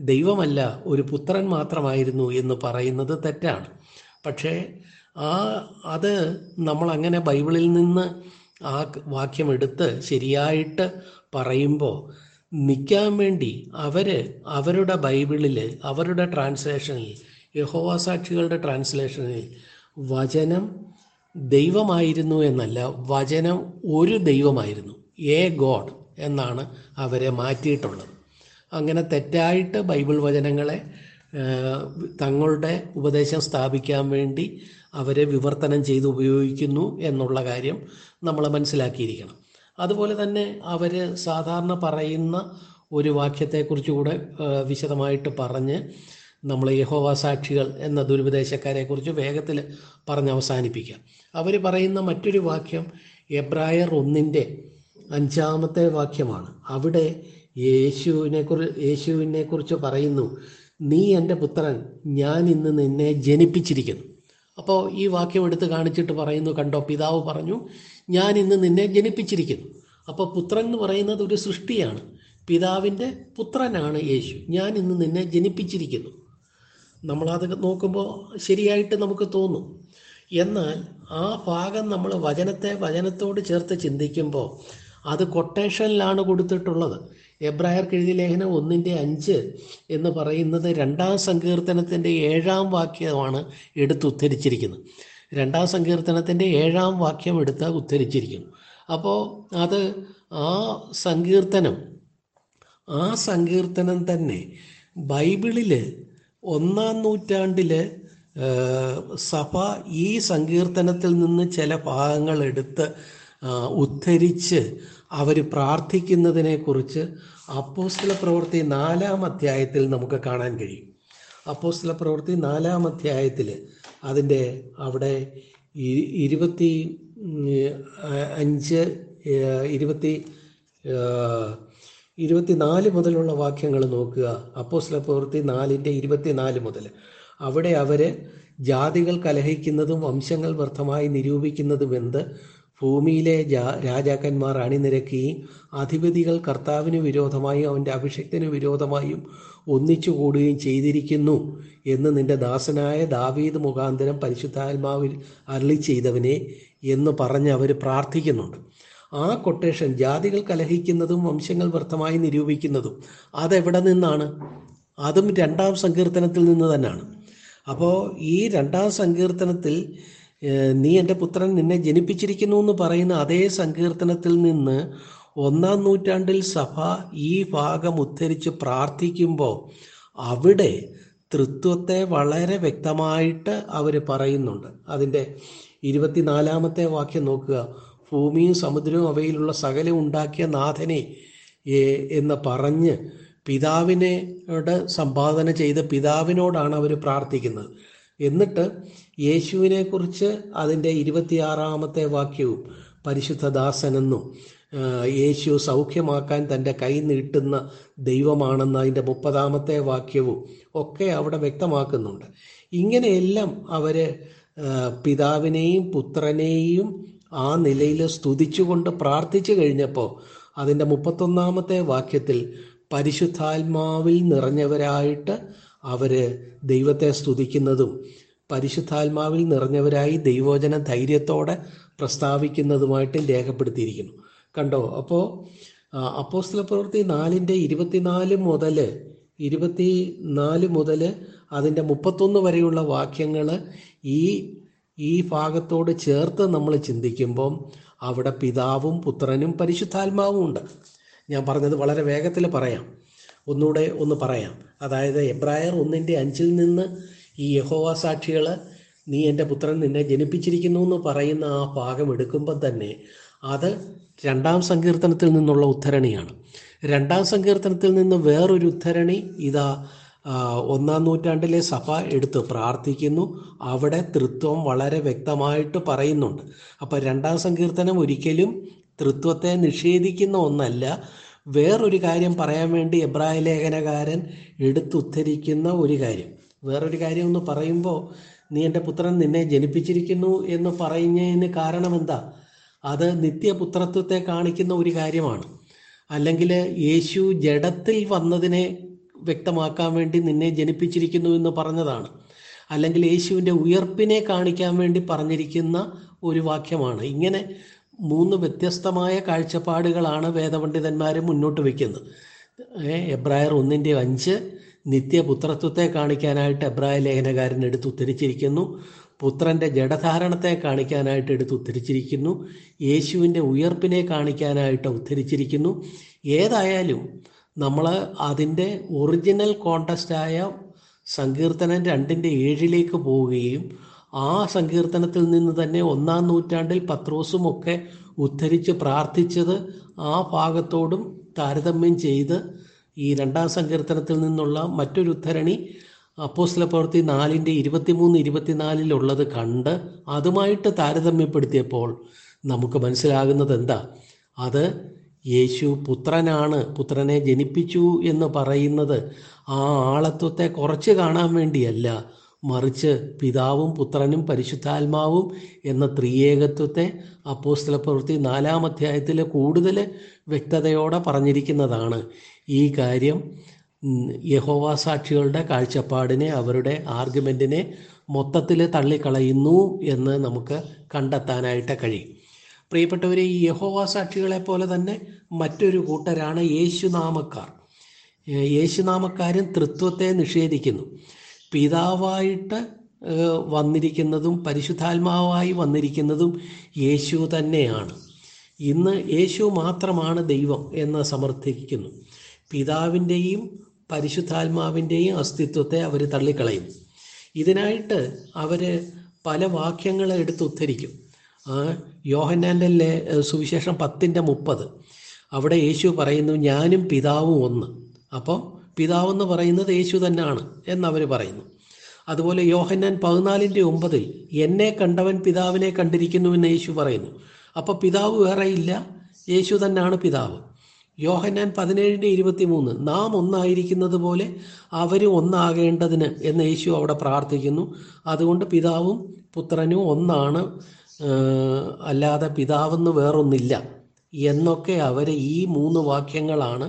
ദൈവമല്ല ഒരു പുത്രൻ മാത്രമായിരുന്നു എന്ന് പറയുന്നത് തെറ്റാണ്. പക്ഷേ ആ അത് നമ്മൾ അങ്ങനെ ബൈബിളിൽ നിന്ന് ആ വാക്യം എടുത്ത് ശരിയായിട്ട് പറയുമ്പോൾ നിൽക്കാൻ വേണ്ടി അവർ അവരുടെ ബൈബിളിൽ അവരുടെ ട്രാൻസ്ലേഷനിൽ യഹോവ സാക്ഷികളുടെ ട്രാൻസ്ലേഷനിൽ വചനം ദൈവമായിരുന്നു എന്നല്ല വചനം ഒരു ദൈവമായിരുന്നു എ ഗോഡ് എന്നാണ് അവരെ മാറ്റിയിട്ടുള്ളത്. അങ്ങനെ തെറ്റായിട്ട് ബൈബിൾ വചനങ്ങളെ തങ്ങളുടെ ഉപദേശം സ്ഥാപിക്കാൻ വേണ്ടി അവരെ വിവർത്തനം ചെയ്ത് ഉപയോഗിക്കുന്നു എന്നുള്ള കാര്യം നമ്മൾ മനസ്സിലാക്കിയിരിക്കണം. അതുപോലെ തന്നെ അവർ സാധാരണ പറയുന്ന ഒരു വാക്യത്തെക്കുറിച്ച് കൂടെ വിശദമായിട്ട് പറഞ്ഞ് നമ്മൾ യഹോവ സാക്ഷികൾ എന്ന ദുരുപദേശക്കാരെ കുറിച്ച് വേഗത്തിൽ പറഞ്ഞ് അവസാനിപ്പിക്കാം. അവർ പറയുന്ന മറ്റൊരു വാക്യം എബ്രായർ ഒന്നിന്റെ അഞ്ചാമത്തെ വാക്യമാണ്. അവിടെ യേശുവിനെ കുറി യേശുവിനെ കുറിച്ച് പറയുന്നു നീ എന്റെ പുത്രൻ ഞാൻ ഇന്ന് നിന്നെ ജനിപ്പിച്ചിരിക്കുന്നു. അപ്പോൾ ഈ വാക്യം എടുത്ത് കാണിച്ചിട്ട് പറയുന്നു കണ്ടോ പിതാവ് പറഞ്ഞു ഞാൻ ഇന്ന് നിന്നെ ജനിപ്പിച്ചിരിക്കുന്നു. അപ്പോൾ പുത്രൻ എന്ന് പറയുന്നത് ഒരു സൃഷ്ടിയാണ്. പിതാവിന്റെ പുത്രനാണ് യേശു. ഞാൻ ഇന്ന് നിന്നെ ജനിപ്പിച്ചിരിക്കുന്നു. നമ്മളത് നോക്കുമ്പോൾ ശരിയായിട്ട് നമുക്ക് തോന്നും. എന്നാൽ ആ ഭാഗം നമ്മൾ വചനത്തെ വചനത്തോട് ചേർത്ത് ചിന്തിക്കുമ്പോൾ അത് കൊട്ടേഷനിലാണ് കൊടുത്തിട്ടുള്ളത്. എബ്രായർക്ക് എഴുതിയ ലേഖനം ഒന്നിന്റെ അഞ്ച് എന്ന് പറയുന്നത് രണ്ടാം സങ്കീർത്തനത്തിന്റെ ഏഴാം വാക്യമാണ് എടുത്ത് ഉദ്ധരിച്ചിരിക്കുന്നത്. രണ്ടാം സങ്കീർത്തനത്തിന്റെ ഏഴാം വാക്യം എടുത്ത് ഉദ്ധരിച്ചിരിക്കുന്നു. അപ്പോൾ അത് ആ സങ്കീർത്തനം ആ സങ്കീർത്തനം തന്നെ ബൈബിളിൽ ഒന്നാം നൂറ്റാണ്ടിൽ സഭ ഈ സങ്കീർത്തനത്തിൽ നിന്ന് ചില ഭാഗങ്ങൾ എടുത്ത് ഉദ്ധരിച്ച് അവർ പ്രാർത്ഥിക്കുന്നതിനെക്കുറിച്ച് അപ്പോസ്തല പ്രവൃത്തി നാലാം അധ്യായത്തിൽ നമുക്ക് കാണാൻ കഴിയും. അപ്പോസ്തല പ്രവൃത്തി നാലാം അധ്യായത്തിൽ അതിന്റെ അവിടെ ഇരുപത്തി അഞ്ച് ഇരുപത്തി ഇരുപത്തിനാല് മുതലുള്ള വാക്യങ്ങൾ നോക്കുക. അപ്പോസ്തല പ്രവൃത്തി നാലിന്റെ ഇരുപത്തിനാല് മുതൽ. അവിടെ അവർ ജാതികൾ കലഹിക്കുന്നതും വംശങ്ങൾ വ്യർത്ഥമായി നിരൂപിക്കുന്നതും എന്ത്? ഭൂമിയിലെ രാജാക്കന്മാർ അണിനിരക്കുകയും അധിപതികൾ കർത്താവിന് വിരോധമായും അവന്റെ അഭിഷക്തിന് വിരോധമായും ഒന്നിച്ചു കൂടുകയും ചെയ്തിരിക്കുന്നു എന്ന് നിന്റെ ദാസനായ ദാവീദ് മുഖാന്തരം പരിശുദ്ധാത്മാവിൽ അരളി ചെയ്തവനെ എന്ന് പറഞ്ഞ് അവർ പ്രാർത്ഥിക്കുന്നുണ്ട്. ആ കൊട്ടേഷൻ ജാതികൾ കലഹിക്കുന്നതും വംശങ്ങൾ വ്യർത്ഥമായി നിരൂപിക്കുന്നതും അതെവിടെ നിന്നാണ്? അതും രണ്ടാം സങ്കീർത്തനത്തിൽ നിന്ന് തന്നെയാണ്. അപ്പോൾ ഈ രണ്ടാം സങ്കീർത്തനത്തിൽ നീ എന്റെ പുത്രൻ നിന്നെ ജനിപ്പിച്ചിരിക്കുന്നു എന്ന് പറയുന്ന അതേ സങ്കീർത്തനത്തിൽ നിന്ന് ഒന്നാം നൂറ്റാണ്ടിൽ സഭ ഈ ഭാഗം ഉദ്ധരിച്ച് പ്രാർത്ഥിക്കുമ്പോൾ അവിടെ തൃത്വത്തെ വളരെ വ്യക്തമായിട്ട് അവർ പറയുന്നുണ്ട്. അതിന്റെ ഇരുപത്തിനാലാമത്തെ വാക്യം നോക്കുക. ഭൂമിയും സമുദ്രവും അവയിലുള്ള സകലം ഉണ്ടാക്കിയ നാഥനെ എന്ന് പറഞ്ഞ് പിതാവിനോട് സമ്പാദന ചെയ്ത് പിതാവിനോടാണ് അവർ പ്രാർത്ഥിക്കുന്നത്. എന്നിട്ട് യേശുവിനെക്കുറിച്ച് അതിന്റെ ഇരുപത്തിയാറാമത്തെ വാക്യവും പരിശുദ്ധദാസനെന്നും യേശു സൗഖ്യമാക്കാൻ തന്റെ കൈ നീട്ടുന്ന ദൈവമാണെന്ന് അതിന്റെ മുപ്പതാമത്തെ വാക്യവും ഒക്കെ അവിടെ വ്യക്തമാക്കുന്നുണ്ട്. ഇങ്ങനെയെല്ലാം അവർ പിതാവിനെയും പുത്രനെയും ആ നിലയിൽ സ്തുതിച്ചുകൊണ്ട് പ്രാർത്ഥിച്ചു കഴിഞ്ഞപ്പോൾ അതിന്റെ മുപ്പത്തൊന്നാമത്തെ വാക്യത്തിൽ പരിശുദ്ധാത്മാവിൽ നിറഞ്ഞവരായിട്ട് അവർ ദൈവത്തെ സ്തുതിക്കുന്നതും പരിശുദ്ധാത്മാവിൽ നിറഞ്ഞവരായി ദൈവോചന ധൈര്യത്തോടെ പ്രസ്താവിക്കുന്നതുമായിട്ടും രേഖപ്പെടുത്തിയിരിക്കുന്നു. കണ്ടോ? അപ്പോൾ അപ്പോസ്തല പ്രവൃത്തി നാലിന്റെ ഇരുപത്തിനാല് മുതൽ ഇരുപത്തി നാല് മുതൽ അതിന്റെ മുപ്പത്തൊന്ന് വരെയുള്ള വാക്യങ്ങൾ ഈ ഈ ഭാഗത്തോട് ചേർത്ത് നമ്മൾ ചിന്തിക്കുമ്പം അവിടെ പിതാവും പുത്രനും പരിശുദ്ധാത്മാവും ഉണ്ട്. ഞാൻ പറഞ്ഞത് വളരെ വേഗത്തിൽ പറയാം. ഒന്നുകൂടെ ഒന്ന് പറയാം. അതായത് എബ്രായർ ഒന്നിന്റെ അഞ്ചിൽ നിന്ന് ഈ യഹോവ സാക്ഷികൾ നീ എന്റെ പുത്രൻ നിന്നെ ജനിപ്പിച്ചിരിക്കുന്നു എന്ന് പറയുന്ന ആ ഭാഗം എടുക്കുമ്പോൾ തന്നെ അത് രണ്ടാം സങ്കീർത്തനത്തിൽ നിന്നുള്ള ഉദ്ധരണിയാണ്. രണ്ടാം സങ്കീർത്തനത്തിൽ നിന്ന് വേറൊരു ഉദ്ധരണി ഇതാ ഒന്നാം നൂറ്റാണ്ടിലെ സഭ എടുത്ത് പ്രാർത്ഥിക്കുന്നു. അവിടെ തൃത്വം വളരെ വ്യക്തമായിട്ട് പറയുന്നുണ്ട്. അപ്പം രണ്ടാം സങ്കീർത്തനം ഒരിക്കലും തൃത്വത്തെ നിഷേധിക്കുന്ന ഒന്നല്ല. വേറൊരു കാര്യം പറയാൻ വേണ്ടി എബ്രായ ലേഖനകാരൻ എടുത്തുദ്ധരിക്കുന്ന ഒരു കാര്യം. വേറൊരു കാര്യം എന്ന് പറയുമ്പോൾ നീ എന്റെ പുത്രൻ നിന്നെ ജനിപ്പിച്ചിരിക്കുന്നു എന്ന് പറയുന്നതിന് കാരണം എന്താ? അത് നിത്യപുത്രത്വത്തെ കാണിക്കുന്ന ഒരു കാര്യമാണ്. അല്ലെങ്കിൽ യേശു ജഡത്തിൽ വന്നതിനെ വ്യക്തമാക്കാൻ വേണ്ടി നിന്നെ ജനിപ്പിച്ചിരിക്കുന്നു എന്ന് പറഞ്ഞതാണ്. അല്ലെങ്കിൽ യേശുവിന്റെ ഉയർപ്പിനെ കാണിക്കാൻ വേണ്ടി പറഞ്ഞിരിക്കുന്ന ഒരു വാക്യമാണ്. ഇങ്ങനെ മൂന്ന് വ്യത്യസ്തമായ കാഴ്ചപ്പാടുകളാണ് വേദപണ്ഡിതന്മാർ മുന്നോട്ട് വയ്ക്കുന്നത് എബ്രായർ ഒന്നിന്റെ അഞ്ച് നിത്യപുത്രത്വത്തെ കാണിക്കാനായിട്ട് എബ്രായ ലേഖനകാരൻ എടുത്ത് ഉദ്ധരിച്ചിരിക്കുന്നു. പുത്രന്റെ ജഡധാരണത്തെ കാണിക്കാനായിട്ട് എടുത്ത് ഉദ്ധരിച്ചിരിക്കുന്നു. യേശുവിന്റെ ഉയർപ്പിനെ കാണിക്കാനായിട്ട് ഉദ്ധരിച്ചിരിക്കുന്നു. ഏതായാലും നമ്മൾ അതിന്റെ ഒറിജിനൽ കോണ്ടസ്റ്റായ സങ്കീർത്തനം രണ്ടിന്റെ ഏഴിലേക്ക് പോവുകയും ആ സങ്കീർത്തനത്തിൽ നിന്ന് തന്നെ ഒന്നാം നൂറ്റാണ്ടിൽ പത്രോസും ഒക്കെ ഉദ്ധരിച്ച് പ്രാർത്ഥിച്ചത് ആ ഭാഗത്തോടും താരതമ്യം ചെയ്ത് ഈ രണ്ടാം സങ്കീർത്തനത്തിൽ നിന്നുള്ള മറ്റൊരു ഉദ്ധരണി അപ്പോസ്ല പ്രവൃത്തി നാലിന്റെ ഇരുപത്തിമൂന്ന് ഇരുപത്തിനാലിലുള്ളത് കണ്ട് അതുമായിട്ട് താരതമ്യപ്പെടുത്തിയപ്പോൾ നമുക്ക് മനസ്സിലാകുന്നത് എന്താ? അത് യേശു പുത്രനാണ് പുത്രനെ ജനിപ്പിച്ചു എന്ന് പറയുന്നത് ആ ആളത്വത്തെ കുറച്ച് കാണാൻ വേണ്ടിയല്ല. മറിച്ച് പിതാവും പുത്രനും പരിശുദ്ധാത്മാവും എന്ന ത്രിയേകത്വത്തെ അപ്പോസ്തല പ്രവൃത്തി നാലാം അധ്യായത്തിൽ കൂടുതൽ വ്യക്തതയോടെ പറഞ്ഞിരിക്കുന്നതാണ്. ഈ കാര്യം യഹോവ സാക്ഷികളുടെ കാഴ്ചപ്പാടിനെ അവരുടെ ആർഗ്യുമെന്റിനെ മൊത്തത്തിൽ തള്ളിക്കളയുന്നു എന്ന് നമുക്ക് കണ്ടെത്താനായിട്ട് കഴിയും. പ്രിയപ്പെട്ടവരെ ഈ യഹോവ സാക്ഷികളെ പോലെ തന്നെ മറ്റൊരു കൂട്ടരാണ് യേശുനാമക്കാർ. യേശുനാമക്കാരും തൃത്വത്തെ നിഷേധിക്കുന്നു. പിതാവായിട്ട് വന്നിരിക്കുന്നതും പരിശുദ്ധാത്മാവായി വന്നിരിക്കുന്നതും യേശു തന്നെയാണ്. ഇന്ന് യേശു മാത്രമാണ് ദൈവം എന്ന് സമർത്ഥിക്കുന്നു. പിതാവിന്റെയും പരിശുദ്ധാത്മാവിന്റെയും അസ്തിത്വത്തെ അവർ തള്ളിക്കളയും ഇതിനായിട്ട് അവർ പല വാക്യങ്ങൾ എടുത്ത് ഉദ്ധരിക്കും. ആ, യോഹന്നാന്റെ സുവിശേഷം പത്തിന്റെ മുപ്പത്. അവിടെ യേശു പറയുന്നു ഞാനും പിതാവും ഒന്ന്. അപ്പോൾ പിതാവെന്ന് പറയുന്നത് യേശു തന്നെയാണ് എന്നവർ പറയുന്നു. അതുപോലെ യോഹന്നാൻ പതിനാലിന്റെ ഒമ്പതിൽ എന്നെ കണ്ടവൻ പിതാവിനെ കണ്ടിരിക്കുന്നു എന്ന് യേശു പറയുന്നു. അപ്പോൾ പിതാവ് വേറെ ഇല്ല യേശു തന്നെയാണ് പിതാവ്. യോഹന്നാൻ പതിനേഴിന്റെ ഇരുപത്തി മൂന്ന് നാം ഒന്നായിരിക്കുന്നത് പോലെ അവരും ഒന്നാകേണ്ടതിന് എന്ന് യേശു അവിടെ പ്രാർത്ഥിക്കുന്നു. അതുകൊണ്ട് പിതാവും പുത്രനും ഒന്നാണ് അല്ലാതെ പിതാവെന്ന് വേറൊന്നില്ല എന്നൊക്കെ അവർ ഈ മൂന്ന് വാക്യങ്ങളാണ്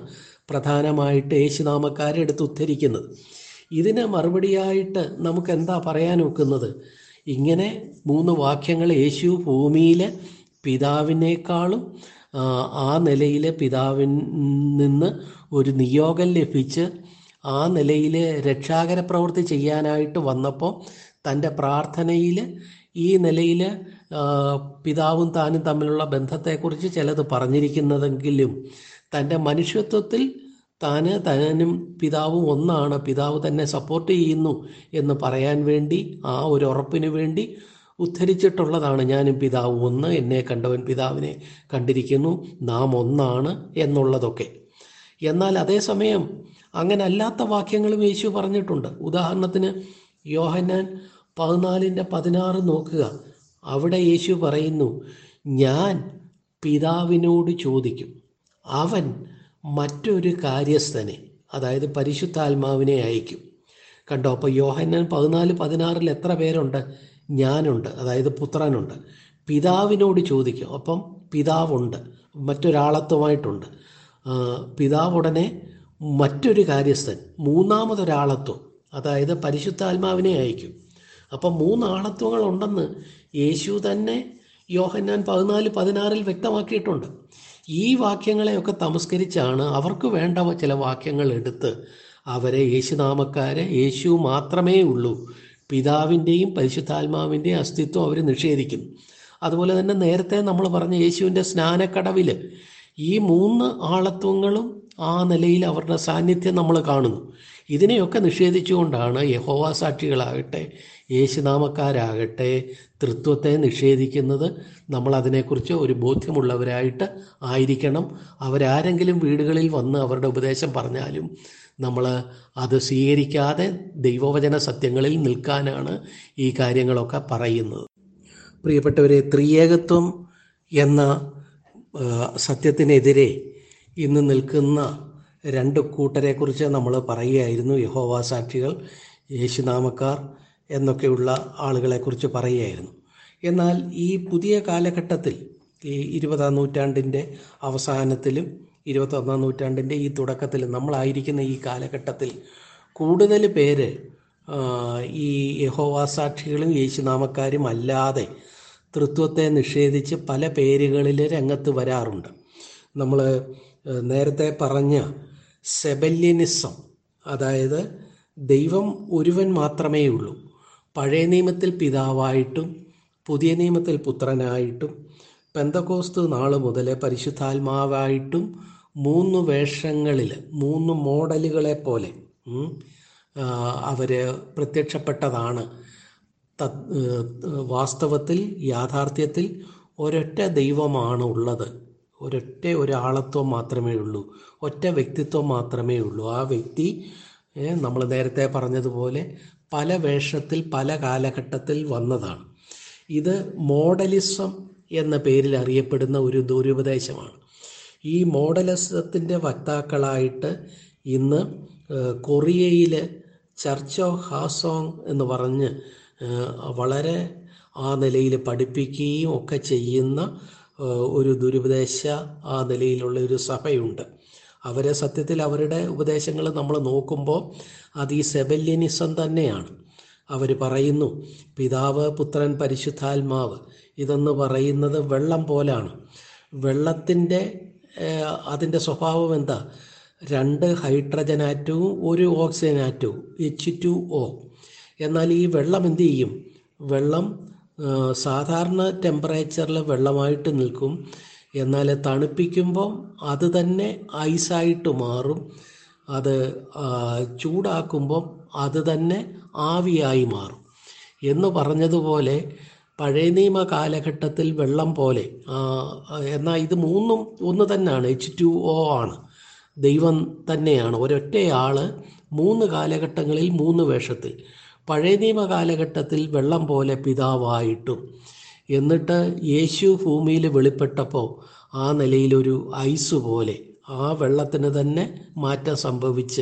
പ്രധാനമായിട്ട് യേശുനാമക്കാരെടുത്ത് ഉദ്ധരിക്കുന്നത്. ഇതിന് മറുപടിയായിട്ട് നമുക്ക് എന്താ പറയാൻ ഒക്കുന്നത്? ഇങ്ങനെ മൂന്ന് വാക്യങ്ങൾ യേശു ഭൂമിയിലെ പിതാവിനേക്കാളും ആ, നിലയിലെ പിതാവിൽ നിന്ന് ഒരു നിയോഗം ലഭിച്ച് ആ നിലയിലെ രക്ഷാകര പ്രവൃത്തി ചെയ്യാനായിട്ട് വന്നപ്പോൾ തന്റെ പ്രാർത്ഥനയിൽ ഈ നിലയിൽ പിതാവും താനും തമ്മിലുള്ള ബന്ധത്തെക്കുറിച്ച് ചിലത് പറഞ്ഞിരിക്കുന്നതെങ്കിലും തന്റെ മനുഷ്യത്വത്തിൽ താന് തനും പിതാവും ഒന്നാണ്. പിതാവ് തന്നെ സപ്പോർട്ട് ചെയ്യുന്നു എന്ന് പറയാൻ വേണ്ടി ആ ഒരു ഉറപ്പിനു വേണ്ടി ഉദ്ധരിച്ചിട്ടുള്ളതാണ് ഞാനും പിതാവ് ഒന്ന് എന്നെ കണ്ടവൻ പിതാവിനെ കണ്ടിരിക്കുന്നു നാം ഒന്നാണ് എന്നുള്ളതൊക്കെ. എന്നാൽ അതേസമയം അങ്ങനെ അല്ലാത്ത വാക്യങ്ങളും യേശു പറഞ്ഞിട്ടുണ്ട്. ഉദാഹരണത്തിന് യോഹന്നാൻ പതിനാലിന്റെ പതിനാറ് നോക്കുക. അവിടെ യേശു പറയുന്നു ഞാൻ പിതാവിനോട് ചോദിക്കും അവൻ മറ്റൊരു കാര്യസ്ഥനെ അതായത് പരിശുദ്ധാത്മാവിനെ അയക്കും. കണ്ടോ അപ്പോൾ യോഹന്നൻ പതിനാല് പതിനാറിൽ എത്ര പേരുണ്ട്? ഞാനുണ്ട് അതായത് പുത്രനുണ്ട്. പിതാവിനോട് ചോദിക്കും അപ്പം പിതാവുണ്ട് മറ്റൊരാളത്വമായിട്ടുണ്ട്. പിതാവുടനെ മറ്റൊരു കാര്യസ്ഥൻ മൂന്നാമതൊരാളത്വം അതായത് പരിശുദ്ധാത്മാവിനെ അയക്കും. അപ്പം മൂന്നാളത്വങ്ങൾ ഉണ്ടെന്ന് യേശു തന്നെ യോഹന്നാൻ പതിനാല് പതിനാറിൽ വ്യക്തമാക്കിയിട്ടുണ്ട്. ഈ വാക്യങ്ങളെയൊക്കെ തമസ്കരിച്ചാണ് അവർക്ക് വേണ്ട ചില വാക്യങ്ങൾ എടുത്ത് അവരെ യേശുനാമക്കാരെ യേശു മാത്രമേ ഉള്ളൂ. പിതാവിന്റെയും പരിശുദ്ധാത്മാവിന്റെയും അസ്തിത്വം അവർ നിഷേധിക്കുന്നു. അതുപോലെ തന്നെ നേരത്തെ നമ്മൾ പറഞ്ഞ യേശുവിന്റെ സ്നാനക്കടവിൽ ഈ മൂന്ന് ആളത്വങ്ങളും ആ നിലയിൽ അവരുടെ സാന്നിധ്യം നമ്മൾ കാണുന്നു. ഇതിനെയൊക്കെ നിഷേധിച്ചുകൊണ്ടാണ് യഹോവ സാക്ഷികളാകട്ടെ യേശുനാമക്കാരാകട്ടെ. തൃത്വത്തെ നിഷേധിക്കുന്നത് നമ്മൾ അതിനെക്കുറിച്ച് ഒരു ബോധ്യമുള്ളവരായിട്ട് ആയിരിക്കണം. അവരാരെങ്കിലും വീടുകളിൽ വന്ന് അവരുടെ ഉപദേശം പറഞ്ഞാലും നമ്മൾ അത് സ്വീകരിക്കാതെ ദൈവവചന സത്യങ്ങളിൽ നിൽക്കാനാണ് ഈ കാര്യങ്ങളൊക്കെ പറയുന്നത്. പ്രിയപ്പെട്ടവരെ ത്രിയേകത്വം എന്ന സത്യത്തിനെതിരെ ഇന്ന് നിൽക്കുന്ന രണ്ട് കൂട്ടരെക്കുറിച്ച് നമ്മൾ പറയുകയായിരുന്നു. യഹോവാസാക്ഷികൾ യേശുനാമക്കാർ എന്നൊക്കെയുള്ള ആളുകളെക്കുറിച്ച് പറയുകയായിരുന്നു. എന്നാൽ ഈ പുതിയ കാലഘട്ടത്തിൽ ഈ ഇരുപതാം നൂറ്റാണ്ടിന്റെ അവസാനത്തിലും ഇരുപത്തൊന്നാം നൂറ്റാണ്ടിന്റെ ഈ തുടക്കത്തിലും നമ്മളായിരിക്കുന്ന ഈ കാലഘട്ടത്തിൽ കൂടുതൽ പേര് ഈ യഹോവ സാക്ഷികളും യേശുനാമക്കാരും അല്ലാതെ തൃത്വത്തെ നിഷേധിച്ച് പല പേരുകളിൽ രംഗത്ത് വരാറുണ്ട്. നമ്മൾ നേരത്തെ പറഞ്ഞ സെബല്യനിസം അതായത് ദൈവം ഒരുവൻ മാത്രമേ ഉള്ളൂ പഴയ നിയമത്തിൽ പിതാവായിട്ടും പുതിയ നിയമത്തിൽ പുത്രനായിട്ടും പെന്തക്കോസ്ത് നാൾ മുതൽ പരിശുദ്ധാത്മാവായിട്ടും മൂന്ന് വേഷങ്ങളിൽ മൂന്ന് മോഡലുകളെ പോലെ അവർ പ്രത്യക്ഷപ്പെട്ടതാണ്. തത്- വാസ്തവത്തിൽ യാഥാർത്ഥ്യത്തിൽ ഒരൊറ്റ ദൈവമാണ് ഉള്ളത്. ഒരൊറ്റ ഒരാളത്വം മാത്രമേ ഉള്ളൂ. ഒറ്റ വ്യക്തിത്വം മാത്രമേ ഉള്ളൂ. ആ വ്യക്തി നമ്മൾ നേരത്തെ പറഞ്ഞതുപോലെ പല വേഷത്തിൽ പല കാലഘട്ടത്തിൽ വന്നതാണ്. ഇത് മോഡലിസം എന്ന പേരിൽ അറിയപ്പെടുന്ന ഒരു ദുരുപദേശമാണ്. ഈ മോഡലിസത്തിന്റെ വക്താക്കളായിട്ട് ഇന്ന് കൊറിയയിലെ ചർച്ച് ഓഫ് ഹാസോങ് എന്ന് പറഞ്ഞ് വളരെ ആ നിലയിൽ പഠിപ്പിക്കുകയും ഒക്കെ ചെയ്യുന്ന ഒരു ദുരുപദേശ ആ നിലയിലുള്ള ഒരു സഭയുണ്ട്. അവരെ സത്യത്തിൽ അവരുടെ ഉപദേശങ്ങൾ നമ്മൾ നോക്കുമ്പോൾ അത് ഈ സെബല്യനിസം തന്നെയാണ്. അവർ പറയുന്നു പിതാവ് പുത്രൻ പരിശുദ്ധാത്മാവ്. ഇതെന്ന് പറയുന്നത് വെള്ളം പോലാണ്. വെള്ളത്തിന്റെ അതിന്റെ സ്വഭാവം എന്താ? രണ്ട് ഹൈഡ്രജൻ ആറ്റവും ഒരു ഓക്സിജൻ ആറ്റവും എച്ച് ടു ഒ എന്നാൽ ഈ വെള്ളം എന്ത് ചെയ്യും? വെള്ളം സാധാരണ ടെമ്പറേച്ചറിൽ വെള്ളമായിട്ട് നിൽക്കും. എന്നാൽ തണുപ്പിക്കുമ്പോൾ അത് തന്നെ ഐസായിട്ട് മാറും. അത് ചൂടാക്കുമ്പം അത് തന്നെ ആവിയായി മാറും. എന്ന് പറഞ്ഞതുപോലെ പഴയ നിയമ കാലഘട്ടത്തിൽ വെള്ളം പോലെ എന്നാൽ ഇത് മൂന്നും ഒന്ന് തന്നെയാണ് എച്ച് ടു ഒ ആണ്. ദൈവം തന്നെയാണ്. ഒരൊറ്റയാൾ മൂന്ന് കാലഘട്ടങ്ങളിൽ മൂന്ന് വേഷത്തിൽ. പഴയ നിയമ കാലഘട്ടത്തിൽ വെള്ളം പോലെ പിതാവായിട്ടും. എന്നിട്ട് യേശു ഭൂമിയിൽ വെളിപ്പെട്ടപ്പോൾ ആ നിലയിലൊരു ഐസ് പോലെ ആ വെള്ളത്തിന് തന്നെ മാറ്റം സംഭവിച്ച്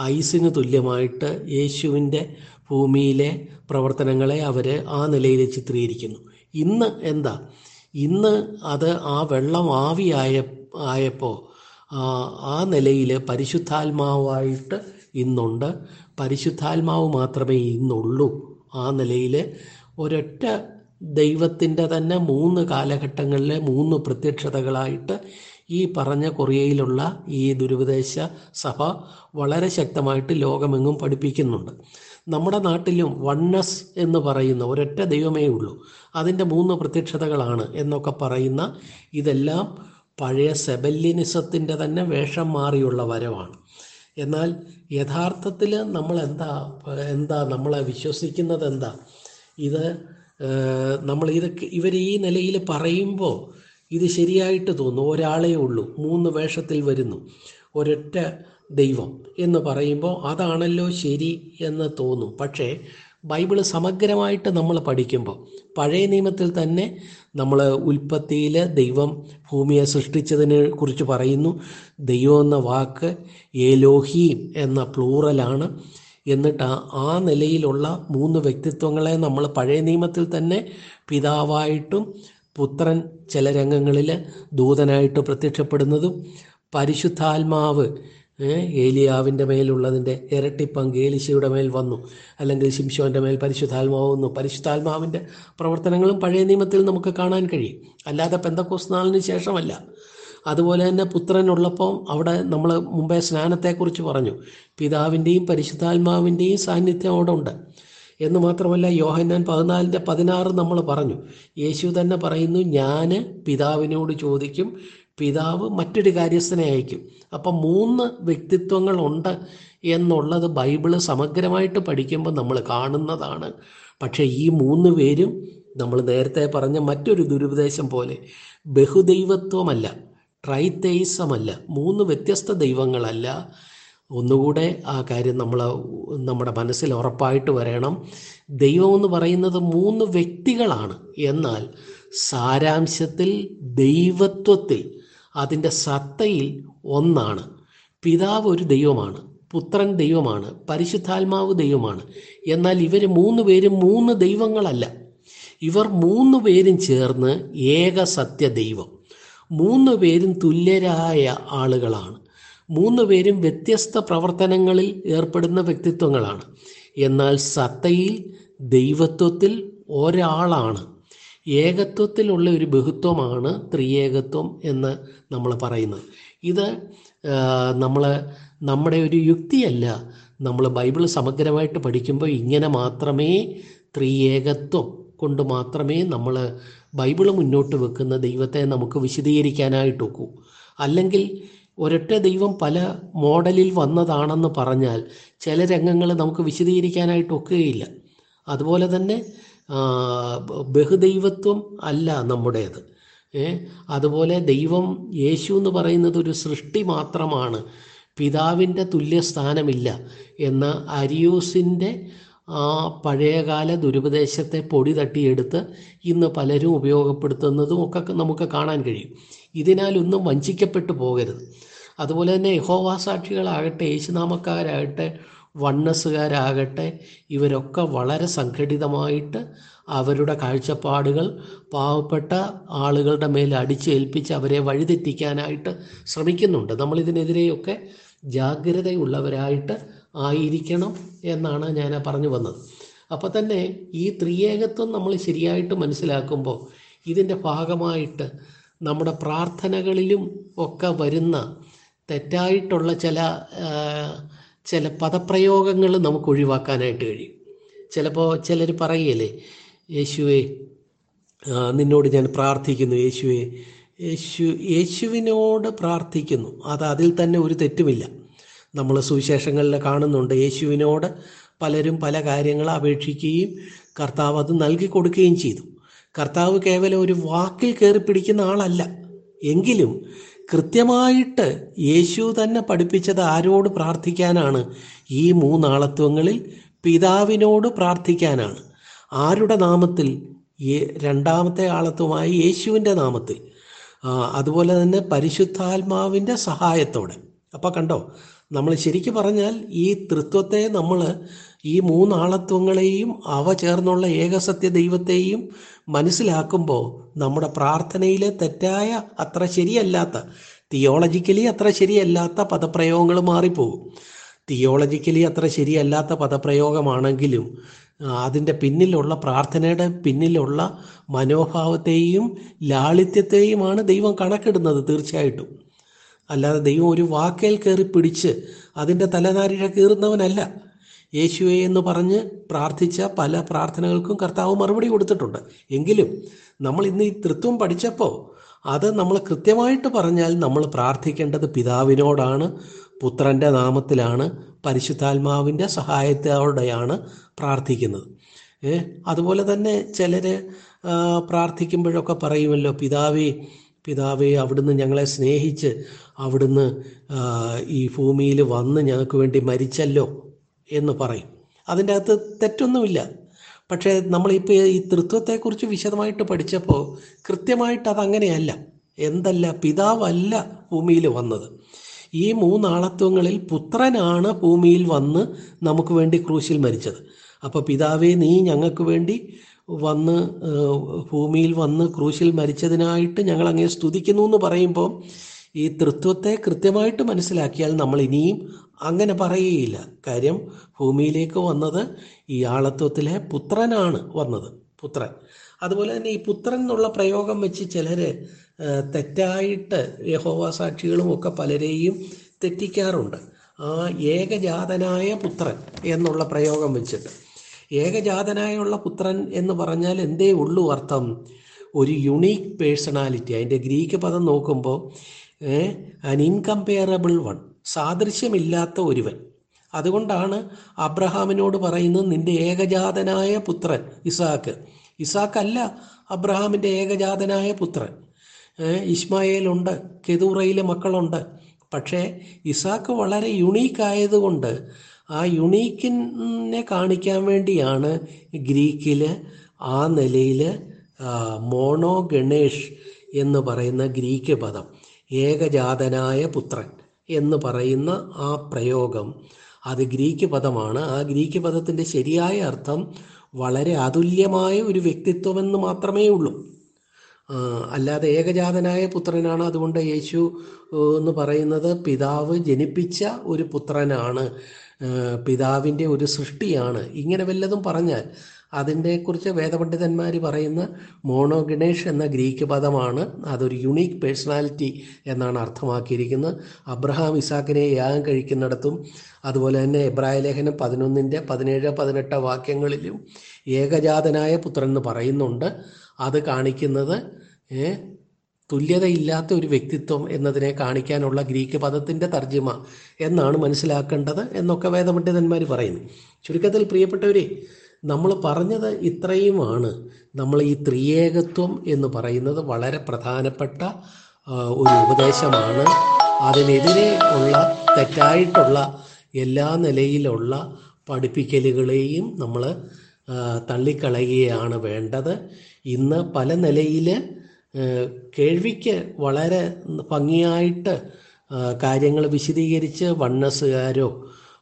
ഐസിന് തുല്യമായിട്ട് യേശുവിന്റെ ഭൂമിയിലെ പ്രവർത്തനങ്ങളെ അവർ ആ നിലയിൽ ചിത്രീകരിക്കുന്നു. ഇന്ന് എന്താ? ഇന്ന് അത് ആ വെള്ളം ആവിയായ ആയപ്പോൾ ആ നിലയിൽ പരിശുദ്ധാത്മാവായിട്ട് ഇന്നുണ്ട്. പരിശുദ്ധാത്മാവ് മാത്രമേ ഇന്നുള്ളൂ. ആ നിലയിൽ ഒരൊറ്റ ദൈവത്തിന്റെ തന്നെ മൂന്ന് കാലഘട്ടങ്ങളിലെ മൂന്ന് പ്രത്യക്ഷതകളായിട്ട് ഈ പറഞ്ഞ കൊറിയയിലുള്ള ഈ ദുരുപദേശ സഭ വളരെ ശക്തമായിട്ട് ലോകമെങ്ങും പഠിപ്പിക്കുന്നുണ്ട്. നമ്മുടെ നാട്ടിലും വണ്ണസ് എന്ന് പറയുന്ന ഒരൊറ്റ ദൈവമേ ഉള്ളൂ. അതിന്റെ മൂന്ന് പ്രത്യക്ഷതകളാണ് എന്നൊക്കെ പറയുന്ന ഇതെല്ലാം പഴയ സെബല്യനിസത്തിന്റെ തന്നെ വേഷം മാറിയുള്ള വരവാണ്. എന്നാൽ യഥാർത്ഥത്തിൽ നമ്മൾ എന്താ എന്താ നമ്മളെ വിശ്വസിക്കുന്നത് എന്താ ഇത് നമ്മൾ ഇതൊക്കെ ഇവർ ഈ നിലയിൽ പറയുമ്പോൾ ഇത് ശരിയായിട്ട് തോന്നും ഒരാളേ ഉള്ളൂ. മൂന്ന് വേഷത്തിൽ വരുന്നു. ഒരൊറ്റ ദൈവം എന്ന് പറയുമ്പോൾ അതാണല്ലോ ശരി എന്ന് തോന്നും. പക്ഷേ ബൈബിൾ സമഗ്രമായിട്ട് നമ്മൾ പഠിക്കുമ്പോൾ പഴയ നിയമത്തിൽ തന്നെ നമ്മൾ ഉൽപ്പത്തിയിൽ ദൈവം ഭൂമിയെ സൃഷ്ടിച്ചതിനെ കുറിച്ച് പറയുന്നു. ദൈവം എന്ന വാക്ക് ഏലോഹീം എന്ന പ്ലൂറലാണ്. എന്നിട്ട് ആ നിലയിലുള്ള മൂന്ന് വ്യക്തിത്വങ്ങളെ നമ്മൾ പഴയ നിയമത്തിൽ തന്നെ പിതാവായിട്ടും പുത്രൻ ചില രംഗങ്ങളിൽ ദൂതനായിട്ട് പ്രത്യക്ഷപ്പെടുന്നതും പരിശുദ്ധാത്മാവ് ഏലിയാവിന്റെ മേലുള്ളതിന്റെ ഇരട്ടി പങ്ക് ഏലിശയുടെ മേൽ വന്നു. അല്ലെങ്കിൽ ശിംശോന്റെ മേൽ പരിശുദ്ധാത്മാവ് വന്നു. പരിശുദ്ധാത്മാവിന്റെ പ്രവർത്തനങ്ങളും പഴയ നിയമത്തിൽ നമുക്ക് കാണാൻ കഴിയും. അല്ലാതെ പെന്തക്കോസ് നാളിന് ശേഷമല്ല. അതുപോലെ തന്നെ പുത്രനുള്ളപ്പോൾ അവിടെ നമ്മൾ മുമ്പേ സ്നാനത്തെക്കുറിച്ച് പറഞ്ഞു. പിതാവിന്റെയും പരിശുദ്ധാത്മാവിന്റെയും സാന്നിധ്യം അവിടെ ഉണ്ട്. എന്ന് മാത്രമല്ല യോഹന്നാൻ പതിനാലിന്റെ പതിനാറ് നമ്മൾ പറഞ്ഞു. യേശു തന്നെ പറയുന്നു ഞാൻ പിതാവിനോട് ചോദിക്കും പിതാവ് മറ്റൊരു കാര്യസ്ഥനെ അയക്കും. അപ്പം മൂന്ന് വ്യക്തിത്വങ്ങളുണ്ട് എന്നുള്ളത് ബൈബിൾ സമഗ്രമായിട്ട് പഠിക്കുമ്പോൾ നമ്മൾ കാണുന്നതാണ്. പക്ഷേ ഈ മൂന്ന് പേരും നമ്മൾ നേരത്തെ പറഞ്ഞ മറ്റൊരു ദുരുപദേശം പോലെ ബഹുദൈവത്വമല്ല ട്രൈത്തേസമല്ല മൂന്ന് വ്യത്യസ്ത ദൈവങ്ങളല്ല. ഒന്നുകൂടെ ആ കാര്യം നമ്മൾ നമ്മുടെ മനസ്സിൽ ഉറപ്പായിട്ട് വരണം. ദൈവം എന്ന് പറയുന്നത് മൂന്ന് വ്യക്തികളാണ്. എന്നാൽ സാരാംശത്തിൽ ദൈവത്വത്തിൽ അതിന്റെ സത്തയിൽ ഒന്നാണ്. പിതാവ് ഒരു ദൈവമാണ് പുത്രൻ ദൈവമാണ് പരിശുദ്ധാത്മാവ് ദൈവമാണ്. എന്നാൽ ഇവർ മൂന്ന് പേരും മൂന്ന് ദൈവങ്ങളല്ല. ഇവർ മൂന്ന് പേരും ചേർന്ന് ഏക സത്യ ദൈവം മൂന്ന് പേരും തുല്യരായ ആളുകളാണ്. മൂന്ന് പേരും വ്യത്യസ്ത പ്രവർത്തനങ്ങളിൽ ഏർപ്പെടുന്ന വ്യക്തിത്വങ്ങളാണ്. എന്നാൽ സത്തയിൽ ദൈവത്വത്തിൽ ഒരാളാണ്. ഏകത്വത്തിലുള്ള ഒരു ബഹുത്വമാണ് ത്രിയേകത്വം എന്ന് നമ്മൾ പറയുന്നത്. ഇത് നമ്മൾ നമ്മുടെ ഒരു യുക്തിയല്ല. നമ്മൾ ബൈബിൾ സമഗ്രമായിട്ട് പഠിക്കുമ്പോൾ ഇങ്ങനെ മാത്രമേ ത്രിയേകത്വം കൊണ്ട് മാത്രമേ നമ്മൾ ബൈബിൾ മുന്നോട്ട് വെക്കുന്ന ദൈവത്തെ നമുക്ക് വിശദീകരിക്കാനായിട്ടൊക്കൂ അല്ലെങ്കിൽ ഒരൊറ്റ ദൈവം പല മോഡലിൽ വന്നതാണെന്ന് പറഞ്ഞാൽ ചില രംഗങ്ങൾ നമുക്ക് വിശദീകരിക്കാനായിട്ട് ഒക്കുകയില്ല അതുപോലെ തന്നെ ബഹുദൈവത്വം അല്ല നമ്മുടേത്. അതുപോലെ ദൈവം യേശു എന്ന് പറയുന്നത് ഒരു സൃഷ്ടി മാത്രമാണ് പിതാവിന്റെ തുല്യസ്ഥാനമില്ല എന്ന അരിയൂസിന്റെ ആ പഴയകാല ദുരുപദേശത്തെ പൊടി തട്ടിയെടുത്ത് ഇന്ന് പലരും ഉപയോഗപ്പെടുത്തുന്നതും ഒക്കെ നമുക്ക് കാണാൻ കഴിയും. ഇതിനാലൊന്നും വഞ്ചിക്കപ്പെട്ടു പോകരുത്. അതുപോലെ തന്നെ യഹോവാ സാക്ഷികളാകട്ടെ യേശുനാമക്കാരാകട്ടെ വണ്ണസുകാരാകട്ടെ ഇവരൊക്കെ വളരെ സംഘടിതമായിട്ട് അവരുടെ കാഴ്ചപ്പാടുകൾ പാവപ്പെട്ട ആളുകളുടെ മേൽ അടിച്ചേൽപ്പിച്ച് അവരെ വഴിതെറ്റിക്കാനായിട്ട് ശ്രമിക്കുന്നുണ്ട്. നമ്മളിതിനെതിരെയൊക്കെ ജാഗ്രതയുള്ളവരായിട്ട് ആയിരിക്കണം എന്നാണ് ഞാൻ പറഞ്ഞു വന്നത്. അപ്പോൾ തന്നെ ഈ ത്രിയേകത്വം നമ്മൾ ശരിയായിട്ട് മനസ്സിലാക്കുമ്പോൾ ഇതിന്റെ ഭാഗമായിട്ട് നമ്മുടെ പ്രാർത്ഥനകളിലും ഒക്കെ വരുന്ന തെറ്റായിട്ടുള്ള ചില ചില പദപ്രയോഗങ്ങൾ നമുക്ക് ഒഴിവാക്കാനായിട്ട് കഴിയും. ചിലപ്പോൾ ചിലർ പറയുകയല്ലേ യേശുവെ നിന്നോട് ഞാൻ പ്രാർത്ഥിക്കുന്നു യേശുവെ യേശു യേശുവിനോട് പ്രാർത്ഥിക്കുന്നു. അത് അതിൽ തന്നെ ഒരു തെറ്റുമില്ല. നമ്മൾ സുവിശേഷങ്ങളിൽ കാണുന്നുണ്ട് യേശുവിനോട് പലരും പല കാര്യങ്ങൾ അപേക്ഷിക്കുകയും കർത്താവ് അത് നൽകി കൊടുക്കുകയും ചെയ്തു. കർത്താവ് കേവലം ഒരു വാക്കിൽ കയറി പിടിക്കുന്ന ആളല്ല. എങ്കിലും കൃത്യമായിട്ട് യേശു തന്നെ പഠിപ്പിച്ചത് ആരോട് പ്രാർത്ഥിക്കാനാണ്? ഈ മൂന്നാളത്വങ്ങളിൽ പിതാവിനോട് പ്രാർത്ഥിക്കാനാണ്. ആരുടെ നാമത്തിൽ? രണ്ടാമത്തെ ആളത്വമായി യേശുവിന്റെ നാമത്തിൽ. അതുപോലെ തന്നെ പരിശുദ്ധാത്മാവിന്റെ സഹായത്തോടെ. അപ്പോൾ കണ്ടോ നമ്മൾ ശരിക്കു പറഞ്ഞാൽ ഈ തൃത്വത്തെ നമ്മൾ ഈ മൂന്നാളത്വങ്ങളെയും അവ ചേർന്നുള്ള ഏകസത്യ ദൈവത്തെയും മനസ്സിലാക്കുമ്പോൾ നമ്മുടെ പ്രാർത്ഥനയിലെ തെറ്റായ അത്ര ശരിയല്ലാത്ത തിയോളജിക്കലി അത്ര ശരിയല്ലാത്ത പദപ്രയോഗങ്ങൾ മാറിപ്പോകും. തിയോളജിക്കലി അത്ര ശരിയല്ലാത്ത പദപ്രയോഗമാണെങ്കിലും അതിന്റെ പിന്നിലുള്ള പ്രാർത്ഥനയുടെ പിന്നിലുള്ള മനോഭാവത്തെയും ലാളിത്യത്തെയുമാണ് ദൈവം കണക്കിടുന്നത് തീർച്ചയായിട്ടും. അല്ലാതെ ദൈവം ഒരു വാക്കേൽ കയറി പിടിച്ച് അതിന്റെ തലനാരിഴ കീറുന്നവനല്ല. യേശുവെ എന്ന് പറഞ്ഞ് പ്രാർത്ഥിച്ച പല പ്രാർത്ഥനകൾക്കും കർത്താവ് മറുപടി കൊടുത്തിട്ടുണ്ട്. എങ്കിലും നമ്മൾ ഇന്ന് ഈ തൃത്വം പഠിച്ചപ്പോൾ അത് നമ്മൾ കൃത്യമായിട്ട് പറഞ്ഞാൽ നമ്മൾ പ്രാർത്ഥിക്കേണ്ടത് പിതാവിനോടാണ് പുത്രന്റെ നാമത്തിലാണ് പരിശുദ്ധാത്മാവിന്റെ സഹായത്തോടെയാണ് പ്രാർത്ഥിക്കുന്നത്. അതുപോലെ തന്നെ ചിലർ പ്രാർത്ഥിക്കുമ്പോഴൊക്കെ പറയുമല്ലോ പിതാവേ പിതാവേ അവിടുന്ന് ഞങ്ങളെ സ്നേഹിച്ച് അവിടുന്ന് ഈ ഭൂമിയിൽ വന്ന് ഞങ്ങൾക്ക് വേണ്ടി മരിച്ചല്ലോ. എന്ന് പറയും. അതിന്റെ അകത്ത് തെറ്റൊന്നുമില്ല. പക്ഷേ നമ്മളിപ്പോൾ ഈ തൃത്വത്തെക്കുറിച്ച് വിശദമായിട്ട് പഠിച്ചപ്പോൾ കൃത്യമായിട്ട് അതങ്ങനെയല്ല. എന്തല്ല പിതാവല്ല ഭൂമിയിൽ വന്നത്. ഈ മൂന്നാളത്വങ്ങളിൽ പുത്രനാണ് ഭൂമിയിൽ വന്ന് നമുക്ക് വേണ്ടി ക്രൂശിൽ മരിച്ചത്. അപ്പോൾ പിതാവേ നീ ഞങ്ങൾക്ക് വേണ്ടി വന്ന് ഭൂമിയിൽ വന്ന് ക്രൂശിൽ മരിച്ചതിനായിട്ട് ഞങ്ങൾ സ്തുതിക്കുന്നു എന്ന് പറയുമ്പോൾ ഈ തൃത്വത്തെ കൃത്യമായിട്ട് മനസ്സിലാക്കിയാൽ നമ്മൾ ഇനിയും അങ്ങനെ പറയുകയില്ല. കാര്യം ഭൂമിയിലേക്ക് വന്നത് ഈ ആളത്വത്തിലെ പുത്രനാണ് വന്നത്. പുത്രൻ. അതുപോലെ തന്നെ ഈ പുത്രൻ എന്നുള്ള പ്രയോഗം വെച്ച് ചിലർ തെറ്റായിട്ട് യഹോവ സാക്ഷികളും ഒക്കെ പലരെയും തെറ്റിക്കാറുണ്ട്. ആ ഏകജാതനായ പുത്രൻ എന്നുള്ള പ്രയോഗം വെച്ചിട്ട്. ഏകജാതനായുള്ള പുത്രൻ എന്ന് പറഞ്ഞാൽ എന്തേ ഉള്ളൂ അർത്ഥം? ഒരു യുണീക്ക് പേഴ്സണാലിറ്റി. അതിന്റെ ഗ്രീക്ക് പദം നോക്കുമ്പോൾ അൻ ഇൻകമ്പയറബിൾ വൺ സാദൃശ്യമില്ലാത്ത ഒരുവൻ. അതുകൊണ്ടാണ് അബ്രഹാമിനോട് പറയുന്നത് നിന്റെ ഏകജാതനായ പുത്രൻ ഇസാക്ക്. ഇസാക്കല്ല അബ്രഹാമിന്റെ ഏകജാതനായ പുത്രൻ. ഇസ്മായേലുണ്ട് കെതൂറയിലെ മക്കളുണ്ട്. പക്ഷേ ഇസാക്ക് വളരെ യുണീക്ക് ആയതുകൊണ്ട് ആ യുണീക്കിനെ കാണിക്കാൻ വേണ്ടിയാണ് ഗ്രീക്കിൽ ആ നിലയിൽ മോണോ ഗണേഷ് എന്ന് പറയുന്ന ഗ്രീക്ക് പദം. ഏകജാതനായ പുത്രൻ എന്ന് പറയുന്ന ആ പ്രയോഗം. അത് ഗ്രീക്ക് പദമാണ്. ആ ഗ്രീക്ക് പദത്തിന്റെ ശരിയായ അർത്ഥം വളരെ അതുല്യമായ ഒരു വ്യക്തിത്വമെന്ന് മാത്രമേ ഉള്ളൂ. അല്ലാതെ ഏകജാതനായ പുത്രനാണ്. അതുകൊണ്ട് യേശു എന്ന് പറയുന്നത് പിതാവ് ജനിപ്പിച്ച ഒരു പുത്രനാണ്. പിതാവിന്റെ ഒരു സൃഷ്ടിയാണ്. ഇങ്ങനെ വല്ലതും പറഞ്ഞാൽ അതിനെക്കുറിച്ച് വേദപണ്ഡിതന്മാർ പറയുന്ന മോണോഗണേഷ് എന്ന ഗ്രീക്ക് പദമാണ് അതൊരു യുണീക്ക് പേഴ്സണാലിറ്റി എന്നാണ് അർത്ഥമാക്കിയിരിക്കുന്നത്. അബ്രഹാം ഇസാക്കിനെ യാഗം കഴിക്കുന്നിടത്തും അതുപോലെ തന്നെ എബ്രായ ലേഖനം പതിനൊന്നിന്റെ പതിനേഴ് പതിനെട്ട് വാക്യങ്ങളിലും ഏകജാതനായ പുത്രൻ എന്ന് പറയുന്നുണ്ട്. അത് കാണിക്കുന്നത് തുല്യതയില്ലാത്ത ഒരു വ്യക്തിത്വം എന്നതിനെ കാണിക്കാനുള്ള ഗ്രീക്ക് പദത്തിന്റെ തർജിമ എന്നാണ് മനസ്സിലാക്കേണ്ടത് എന്നൊക്കെ വേദപണ്ഡിതന്മാർ പറയുന്നു. ചുരുക്കത്തിൽ പ്രിയപ്പെട്ടവരെ നമ്മൾ പറഞ്ഞത് ഇത്രയുമാണ്. നമ്മൾ ഈ ത്രിയേകത്വം എന്ന് പറയുന്നത് വളരെ പ്രധാനപ്പെട്ട ഒരു ഉപദേശമാണ്. അതിനെതിരെ ഉള്ള തെറ്റായിട്ടുള്ള എല്ലാ നിലയിലുള്ള പഠിപ്പിക്കലുകളെയും നമ്മൾ തള്ളിക്കളയുകയാണ് വേണ്ടത്. ഇന്ന് പല നിലയിൽ കേൾവിക്ക് വളരെ ഭംഗിയായിട്ട് കാര്യങ്ങൾ വിശദീകരിച്ച് വണ്ണസുകാരോ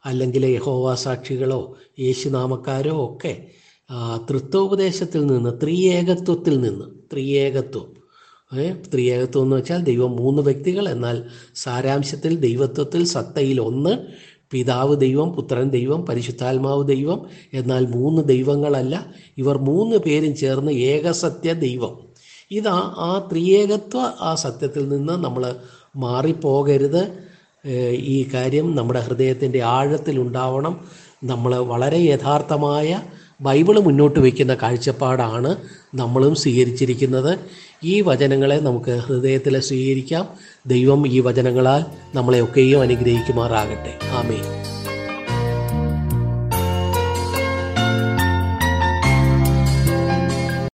അല്ലെങ്കിൽ യഹോവ സാക്ഷികളോ യേശുനാമക്കാരോ ഒക്കെ തൃത്വോപദേശത്തിൽ നിന്ന് ത്രിയേകത്വത്തിൽ നിന്ന് ത്രിയേകത്വം ത്രിയേകത്വം എന്ന് വെച്ചാൽ ദൈവം മൂന്ന് വ്യക്തികൾ എന്നാൽ സാരാംശത്തിൽ ദൈവത്വത്തിൽ സത്തയിൽ ഒന്ന് പിതാവ് ദൈവം പുത്രൻ ദൈവം പരിശുദ്ധാത്മാവ് ദൈവം എന്നാൽ മൂന്ന് ദൈവങ്ങളല്ല. ഇവർ മൂന്ന് പേരും ചേർന്ന് ഏകസത്യ ദൈവം. ഇതാ ആ ത്രിയേകത്വ ആ സത്യത്തിൽ നിന്ന് നമ്മൾ മാറിപ്പോകരുത്. ഈ കാര്യം നമ്മുടെ ഹൃദയത്തിന്റെ ആഴത്തിലുണ്ടാവണം നമ്മൾ വളരെ യഥാർത്ഥമായ ബൈബിൾ മുന്നോട്ട് വയ്ക്കുന്ന കാഴ്ചപ്പാടാണ് നമ്മളും സ്വീകരിച്ചിരിക്കുന്നത്. ഈ വചനങ്ങളെ നമുക്ക് ഹൃദയത്തിൽ സ്വീകരിക്കാം. ദൈവം ഈ വചനങ്ങളാൽ നമ്മളെയൊക്കെയും അനുഗ്രഹിക്കുമാറാകട്ടെ. ആമേ